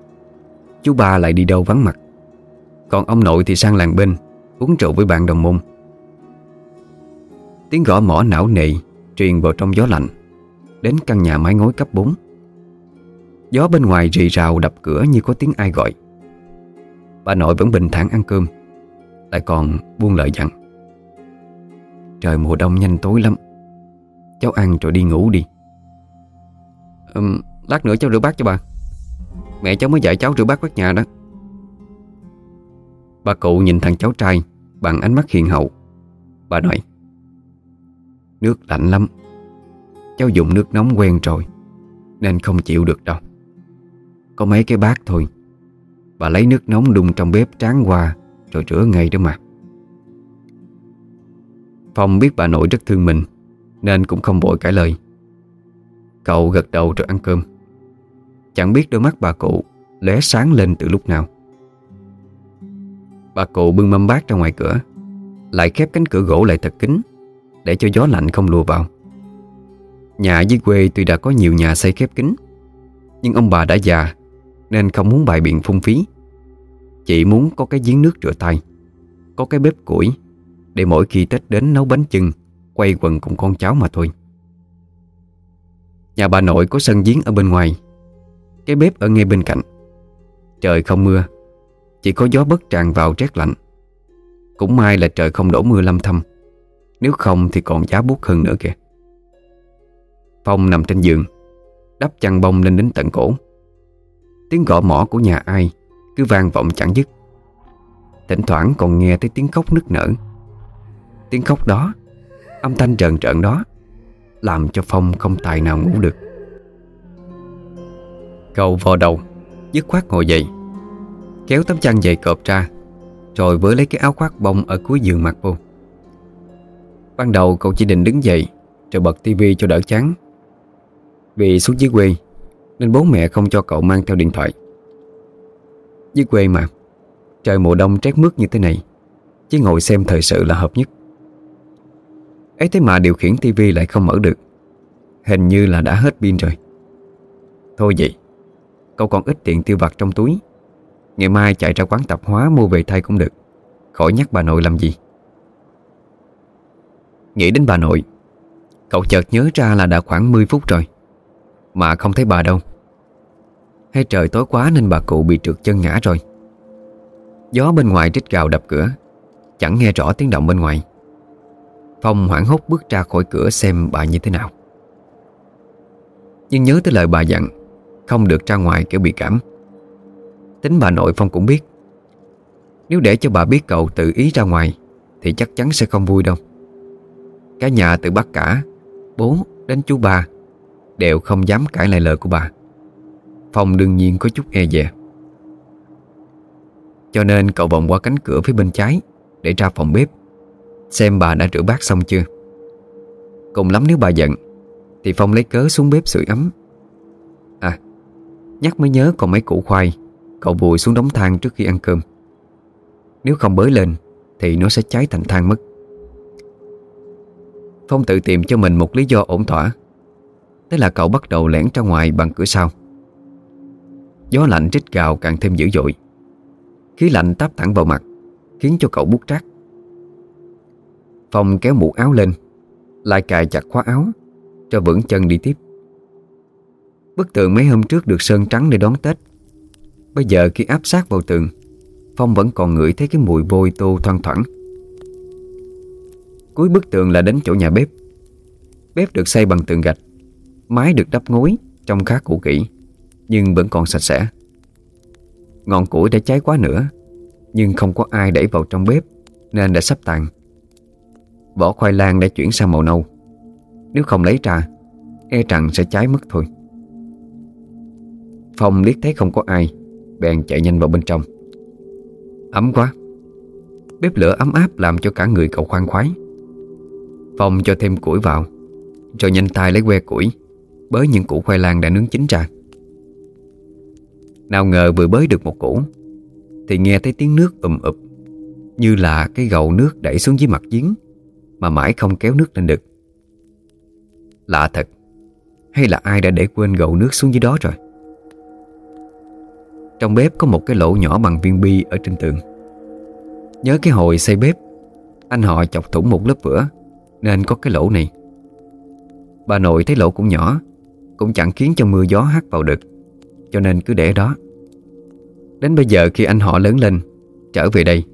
Chú ba lại đi đâu vắng mặt. Còn ông nội thì sang làng bên, Uống rượu với bạn đồng môn. Tiếng gõ mỏ não nề Truyền vào trong gió lạnh, Đến căn nhà mái ngói cấp 4 Gió bên ngoài rì rào đập cửa như có tiếng ai gọi. Bà nội vẫn bình thản ăn cơm Lại còn buông lời dặn. Trời mùa đông nhanh tối lắm Cháu ăn rồi đi ngủ đi. Um, Lát nữa cháu rửa bát cho bà. Mẹ cháu mới dạy cháu rửa bát quét nhà đó. Bà cụ nhìn thằng cháu trai Bằng ánh mắt hiền hậu. Bà nói Nước lạnh lắm Cháu dùng nước nóng quen rồi Nên không chịu được đâu. Có mấy cái bát thôi Bà lấy nước nóng đun trong bếp tráng qua Rồi rửa ngay đó mà. Phong biết bà nội rất thương mình, Nên cũng không vội cãi lời. Cậu gật đầu rồi ăn cơm. Chẳng biết đôi mắt bà cụ lóe sáng lên từ lúc nào. Bà cụ bưng mâm bát ra ngoài cửa, Lại khép cánh cửa gỗ lại thật kín, Để cho gió lạnh không lùa vào. Nhà dưới quê tuy đã có nhiều nhà xây khép kín, Nhưng ông bà đã già nên không muốn bài biện phung phí. Chỉ muốn có cái giếng nước rửa tay, Có cái bếp củi, Để mỗi khi Tết đến nấu bánh chưng Quay quần cùng con cháu mà thôi. Nhà bà nội có sân giếng ở bên ngoài, Cái bếp ở ngay bên cạnh. Trời không mưa, Chỉ có gió bất tràn vào rét lạnh. Cũng may là trời không đổ mưa lâm thâm, Nếu không thì còn giá bút hơn nữa kìa. Phong nằm trên giường, Đắp chăn bông lên đến tận cổ. Tiếng gõ mỏ của nhà ai, Cứ vang vọng chẳng dứt. Thỉnh thoảng còn nghe thấy tiếng khóc nức nở. Tiếng khóc đó, Âm thanh trợn trợn đó, Làm cho Phong không tài nào ngủ được. Cậu vò đầu, Dứt khoát ngồi dậy, Kéo tấm chăn dày cọp ra, Rồi với lấy cái áo khoác bông ở cuối giường mặc vô. Ban đầu cậu chỉ định đứng dậy, Rồi bật tivi cho đỡ chán. Vì xuống dưới quê nên bố mẹ không cho cậu mang theo điện thoại. Dưới quê mà, Trời mùa đông trét mướt như thế này, Chỉ ngồi xem thời sự là hợp nhất. Ấy thế mà điều khiển tivi lại không mở được, Hình như là đã hết pin rồi. Thôi vậy, Cậu còn ít tiền tiêu vặt trong túi, Ngày mai chạy ra quán tạp hóa mua về thay cũng được, Khỏi nhắc bà nội làm gì. Nghĩ đến bà nội, Cậu chợt nhớ ra là đã khoảng 10 phút rồi, Mà không thấy bà đâu. Hay trời tối quá nên bà cụ bị trượt chân ngã rồi. Gió bên ngoài rít gào đập cửa Chẳng nghe rõ tiếng động bên ngoài. Phong hoảng hốt bước ra khỏi cửa xem bà như thế nào. Nhưng nhớ tới lời bà dặn Không được ra ngoài kiểu bị cảm. Tính bà nội Phong cũng biết. Nếu để cho bà biết cậu tự ý ra ngoài Thì chắc chắn sẽ không vui đâu. Cả nhà từ bác cả Bố đến chú bà, Đều không dám cãi lại lời của bà. Phong đương nhiên có chút e dè. Cho nên cậu vòng qua cánh cửa phía bên trái Để ra phòng bếp, Xem bà đã rửa bát xong chưa. Cùng lắm nếu bà giận, Thì Phong lấy cớ xuống bếp sưởi ấm. À Nhắc mới nhớ còn mấy củ khoai, Cậu vùi xuống đống than trước khi ăn cơm. Nếu không bới lên, Thì nó sẽ cháy thành than mất. Phong tự tìm cho mình một lý do ổn thỏa. Thế là cậu bắt đầu lẻn ra ngoài bằng cửa sau. Gió lạnh rít gào càng thêm dữ dội. Khí lạnh táp thẳng vào mặt, Khiến cho cậu bút trát. Phong kéo mũ áo lên, Lại cài chặt khóa áo, Cho vững chân đi tiếp. Bức tường mấy hôm trước được sơn trắng để đón Tết. Bây giờ khi áp sát vào tường, Phong vẫn còn ngửi thấy cái mùi vôi tô thoang thoảng. Cuối bức tường là đến chỗ nhà bếp. Bếp được xây bằng tường gạch, Mái được đắp ngói Trông khá cũ kỹ. Nhưng vẫn còn sạch sẽ. Ngọn củi đã cháy quá nữa, Nhưng không có ai đẩy vào trong bếp, Nên đã sắp tàn. Vỏ khoai lang đã chuyển sang màu nâu. Nếu không lấy ra E rằng sẽ cháy mất thôi. Phong liếc thấy không có ai, Bèn chạy nhanh vào bên trong. Ấm quá. Bếp lửa ấm áp làm cho cả người cậu khoan khoái. Phong cho thêm củi vào, Rồi nhanh tay lấy que củi, Bới những củ khoai lang đã nướng chín ra. Nào ngờ vừa bới được một củ. Thì nghe thấy tiếng nước ùm ụp, Như là cái gầu nước đẩy xuống dưới mặt giếng, Mà mãi không kéo nước lên được. Lạ thật, Hay là ai đã để quên gầu nước xuống dưới đó rồi? Trong bếp có một cái lỗ nhỏ bằng viên bi ở trên tường. Nhớ cái hồi xây bếp, Anh họ chọc thủng một lớp vữa, Nên có cái lỗ này. Bà nội thấy lỗ cũng nhỏ, Cũng chẳng khiến cho mưa gió hắt vào được. Cho nên cứ để đó. Đến bây giờ khi anh họ lớn lên, Trở về đây,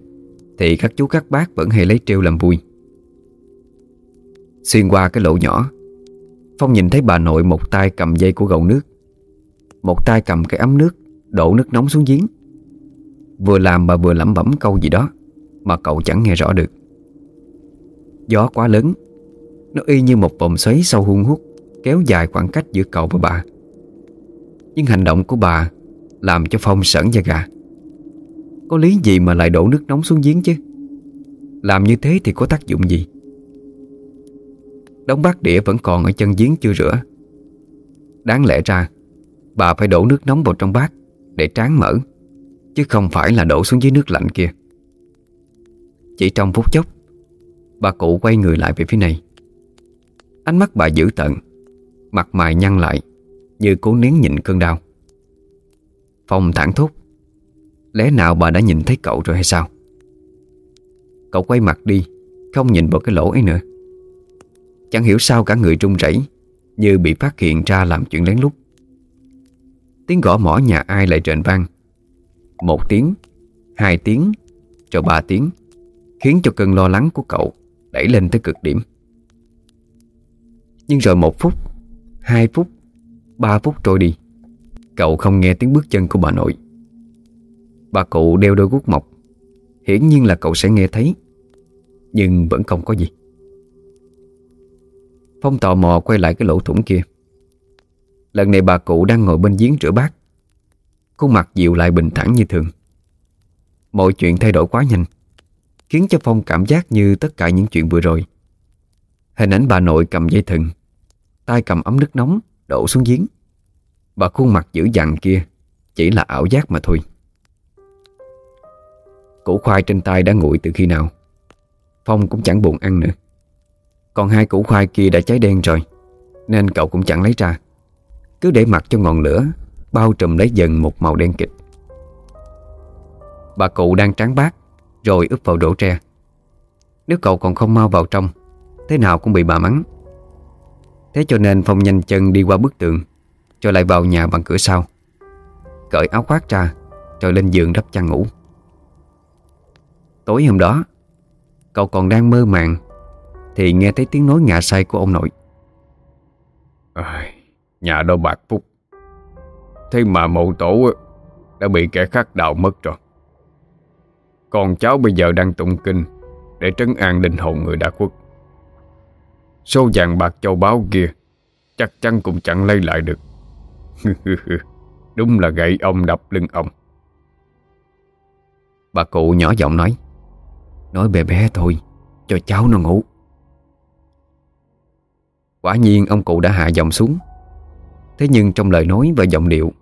Thì các chú các bác vẫn hay lấy trêu làm vui. Xuyên qua cái lỗ nhỏ, Phong nhìn thấy bà nội một tay cầm dây của gầu nước, Một tay cầm cái ấm nước, Đổ nước nóng xuống giếng. Vừa làm bà vừa lẩm bẩm câu gì đó Mà cậu chẳng nghe rõ được. Gió quá lớn, Nó y như một vòng xoáy sâu hung hút, Kéo dài khoảng cách giữa cậu và bà. Nhưng hành động của bà Làm cho Phong sởn da gà. Có lý gì mà lại đổ nước nóng xuống giếng chứ? Làm như thế thì có tác dụng gì? Đống bát đĩa vẫn còn ở chân giếng chưa rửa. Đáng lẽ ra, Bà phải đổ nước nóng vào trong bát Để tráng mở Chứ không phải là đổ xuống dưới nước lạnh kia. Chỉ trong phút chốc, Bà cụ quay người lại về phía này. Ánh mắt bà dữ tận Mặt mày nhăn lại. Như cố nén nhịn cơn đau. Phong thẳng thốt Lẽ nào bà đã nhìn thấy cậu rồi hay sao? Cậu quay mặt đi, Không nhìn vào cái lỗ ấy nữa. Chẳng hiểu sao cả người run rẩy, Như bị phát hiện ra làm chuyện lén lút. Tiếng gõ mỏ nhà ai lại rền vang. Một tiếng, Hai tiếng, Rồi ba tiếng, Khiến cho cơn lo lắng của cậu Đẩy lên tới cực điểm. Nhưng rồi một phút, Hai phút Ba phút trôi đi. Cậu không nghe tiếng bước chân của bà nội. Bà cụ đeo đôi guốc mộc Hiển nhiên là cậu sẽ nghe thấy. Nhưng vẫn không có gì. Phong tò mò quay lại cái lỗ thủng kia. Lần này bà cụ đang ngồi bên giếng rửa bát. Khuôn mặt dịu lại bình thản như thường. Mọi chuyện thay đổi quá nhanh, Khiến cho Phong cảm giác như tất cả những chuyện vừa rồi. Hình ảnh bà nội cầm dây thừng, tay cầm ấm nước nóng Đổ xuống giếng. Và khuôn mặt dữ dằn kia Chỉ là ảo giác mà thôi. Củ khoai trên tay đã nguội từ khi nào? Phong cũng chẳng buồn ăn nữa. Còn hai củ khoai kia đã cháy đen rồi, Nên cậu cũng chẳng lấy ra. Cứ để mặc cho ngọn lửa, Bao trùm lấy dần một màu đen kịch. Bà cụ đang tráng bát, Rồi ướp vào đổ tre. Nếu cậu còn không mau vào trong, Thế nào cũng bị bà mắng. Thế cho nên Phong nhanh chân đi qua bức tường Rồi lại vào nhà bằng cửa sau. Cởi áo khoác ra Rồi lên giường đắp chăn ngủ. Tối hôm đó Cậu còn đang mơ màng Thì nghe thấy tiếng nói ngạ say của ông nội. À, Nhà đâu bạc phúc. Thế mà mộ tổ Đã bị kẻ khác đào mất rồi. Con cháu bây giờ đang tụng kinh Để trấn an linh hồn người đã khuất. Số vàng bạc châu báu kia Chắc chắn cũng chẳng lấy lại được. <laughs> Đúng là gậy ông đập lưng ông. Bà cụ nhỏ giọng nói Nói bé bé thôi Cho cháu nó ngủ. Quả nhiên ông cụ đã hạ giọng xuống. Thế nhưng trong lời nói và giọng điệu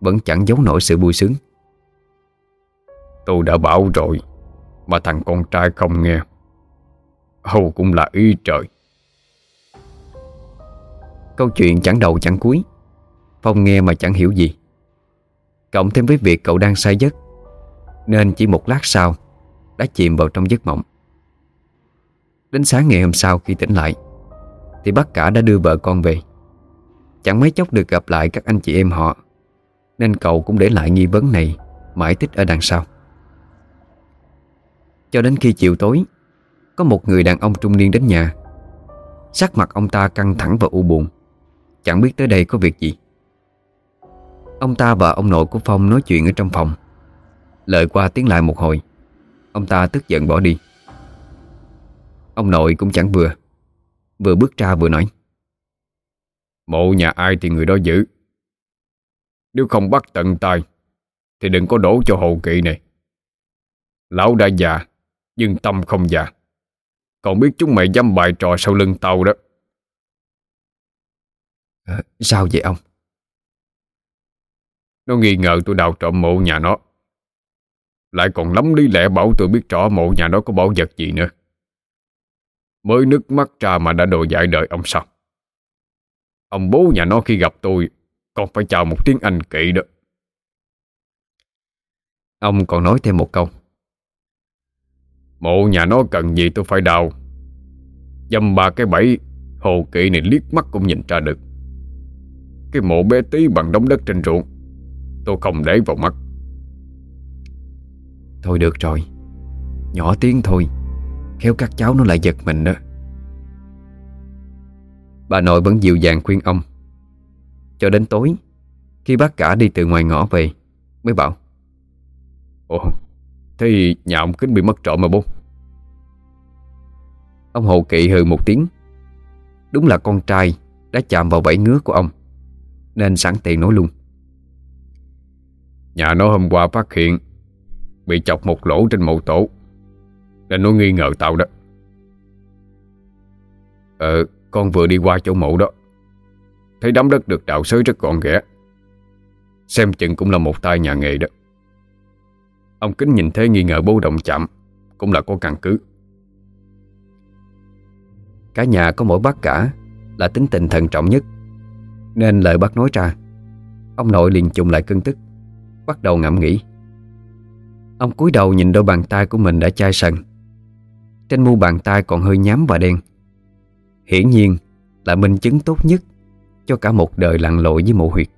Vẫn chẳng giấu nổi sự vui sướng. Tôi đã bảo rồi Mà thằng con trai không nghe. Hầu cũng là ý trời Câu chuyện chẳng đầu chẳng cuối. Phong nghe mà chẳng hiểu gì. Cộng thêm với việc cậu đang say giấc, Nên chỉ một lát sau Đã chìm vào trong giấc mộng. Đến sáng ngày hôm sau khi tỉnh lại, Thì bác cả đã đưa vợ con về. Chẳng mấy chốc được gặp lại các anh chị em họ, Nên cậu cũng để lại nghi vấn này Mãi tích ở đằng sau. Cho đến khi chiều tối, Có một người đàn ông trung niên đến nhà. Sắc mặt ông ta căng thẳng và u buồn. Chẳng biết tới đây có việc gì. Ông ta và ông nội của Phong nói chuyện ở trong phòng. Lời qua tiếng lại một hồi, Ông ta tức giận bỏ đi. Ông nội cũng chẳng vừa Vừa bước ra vừa nói. Mộ nhà ai thì người đó giữ. Nếu không bắt tận tay, Thì đừng có đổ cho hậu kỵ này. Lão đã già, Nhưng tâm không già. Còn biết chúng mày dám bài trò sau lưng tàu đó à, Sao vậy ông? Nó nghi ngờ tôi đào trộm mộ nhà nó. Lại còn lắm lý lẽ bảo tôi biết rõ mộ nhà nó có bảo vật gì nữa. Mới nước mắt ra mà đã đồ dại đời ông sao? Ông bố nhà nó khi gặp tôi Còn phải chào một tiếng Anh kỵ đó. Ông còn nói thêm một câu. Mộ nhà nó cần gì tôi phải đào. Dâm ba cái bẫy Hồ kỵ này liếc mắt cũng nhìn ra được Cái mộ bé tí bằng đống đất trên ruộng. Tôi không để vào mắt. Thôi được rồi. Nhỏ tiếng thôi. Khéo các cháu nó lại giật mình đó. Bà nội vẫn dịu dàng khuyên ông. Cho đến tối Khi bác cả đi từ ngoài ngõ về Mới bảo. Ồ Thế nhà ông kính bị mất trộm mà bố? Ông Hồ Kỵ hừ một tiếng. Đúng là con trai Đã chạm vào bẫy ngứa của ông Nên sẵn tiện nói luôn. Nhà nó hôm qua phát hiện Bị chọc một lỗ trên mộ tổ Nên nó nghi ngờ tao đó. Ờ Con vừa đi qua chỗ mộ đó Thấy đám đất được đào xới rất gọn ghẽ Xem chừng cũng là một tay nhà nghề đó. Ông Kính nhìn thấy nghi ngờ bố động chạm Cũng là có căn cứ. Cả nhà có mỗi bác cả Là tính tình thận trọng nhất Nên lời bác nói ra. Ông nội liền trùng lại cơn tức Bắt đầu ngẫm nghĩ. Ông cúi đầu nhìn đôi bàn tay của mình đã chai sần. Trên mu bàn tay còn hơi nhám và đen. Hiển nhiên là minh chứng tốt nhất Cho cả một đời lặn lội với mộ huyệt.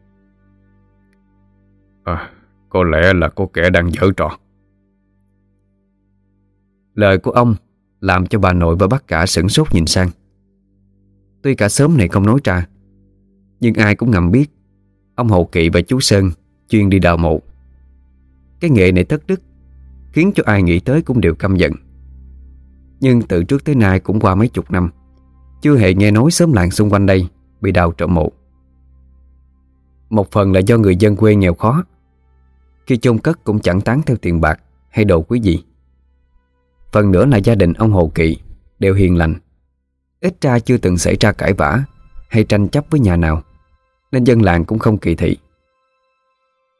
À Có lẽ là có kẻ đang dở trò. Lời của ông Làm cho bà nội và bác cả sửng sốt nhìn sang. Tuy cả sớm này không nói ra nhưng ai cũng ngầm biết, Ông Hồ Kỵ và chú Sơn Chuyên đi đào mộ. Cái nghệ này thất đức, Khiến cho ai nghĩ tới cũng đều căm giận. Nhưng từ trước tới nay cũng qua mấy chục năm, Chưa hề nghe nói sớm làng xung quanh đây Bị đào trộm mộ. Một phần là do người dân quê nghèo khó. Khi chôn cất cũng chẳng tán theo tiền bạc Hay đồ quý gì Phần nữa là gia đình ông Hồ Kỵ Đều hiền lành. Ít ra chưa từng xảy ra cãi vã. Hay tranh chấp với nhà nào, Nên dân làng cũng không kỳ thị.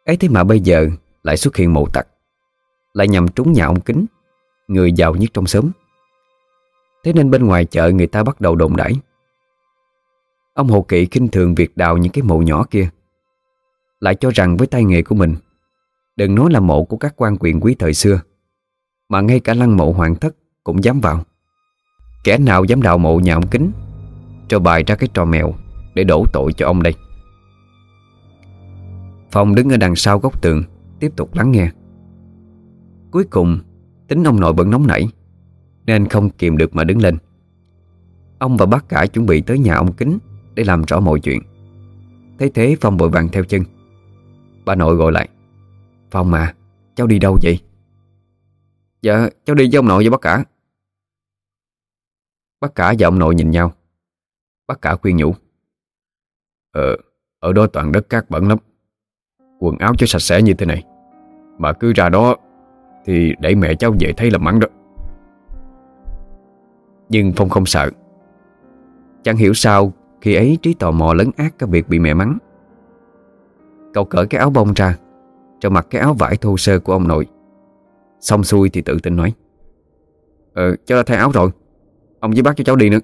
Ấy thế mà bây giờ Lại xuất hiện mộ tặc, Lại nhằm trúng nhà ông Kính, Người giàu nhất trong xóm. Thế nên bên ngoài chợ người ta bắt đầu đồn đãi. Ông Hồ Kỵ khinh thường việc đào những cái mộ nhỏ kia, Lại cho rằng với tay nghề của mình, Đừng nói là mộ của các quan quyền quý thời xưa, Mà ngay cả lăng mộ hoàng thất Cũng dám vào. Kẻ nào dám đào mộ nhà ông Kính cho bài ra cái trò mèo Để đổ tội cho ông đây. Phong đứng ở đằng sau góc tường, Tiếp tục lắng nghe. Cuối cùng, Tính ông nội vẫn nóng nảy, Nên không kìm được mà đứng lên. Ông và bác cả chuẩn bị tới nhà ông Kính Để làm rõ mọi chuyện. Thấy thế, Phong vội vàng theo chân. Bà nội gọi lại, Phong à cháu đi đâu vậy? Dạ cháu đi với ông nội và bác cả. Bác cả và ông nội nhìn nhau. Bác cả khuyên nhủ. Ờ Ở đó toàn đất cát bẩn lắm. Quần áo chưa sạch sẽ như thế này. Mà cứ ra đó Thì để mẹ cháu về thấy là mắng đó. Nhưng Phong không sợ. Chẳng hiểu sao Khi ấy trí tò mò lấn át cái việc bị mẹ mắng. Cậu cởi cái áo bông ra, Cho mặc cái áo vải thô sơ của ông nội. Xong xuôi thì tự tin nói Ờ cháu đã thay áo rồi. Ông với bác cho cháu đi nữa.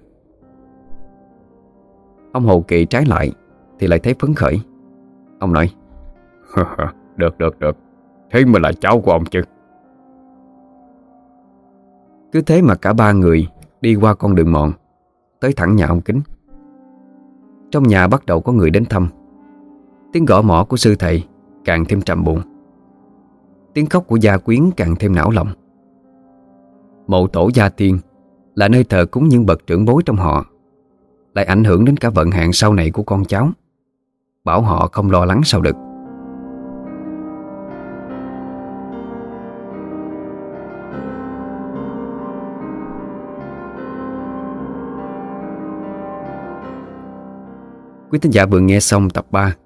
Ông Hồ Kỳ trái lại, Thì lại thấy phấn khởi. Ông nói Được được được. Thế mà là cháu của ông chứ. Cứ thế mà cả ba người Đi qua con đường mòn, Tới thẳng nhà ông Kính. Trong nhà bắt đầu có người đến thăm. Tiếng gõ mỏ của sư thầy Càng thêm trầm buồn. Tiếng khóc của gia quyến càng thêm não lòng. Mộ tổ gia tiên Là nơi thờ cúng những bậc trưởng bối trong họ. Lại ảnh hưởng đến cả vận hạn sau này của con cháu Bảo họ không lo lắng sao được Quý thính giả vừa nghe xong tập 3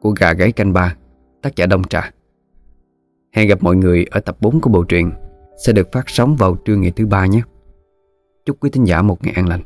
của Gà Gáy Canh Ba, tác giả Đông Trà. Hẹn gặp mọi người ở tập 4 của bộ truyện sẽ được phát sóng vào trưa ngày thứ ba nhé. Chúc quý thính giả một ngày an lành.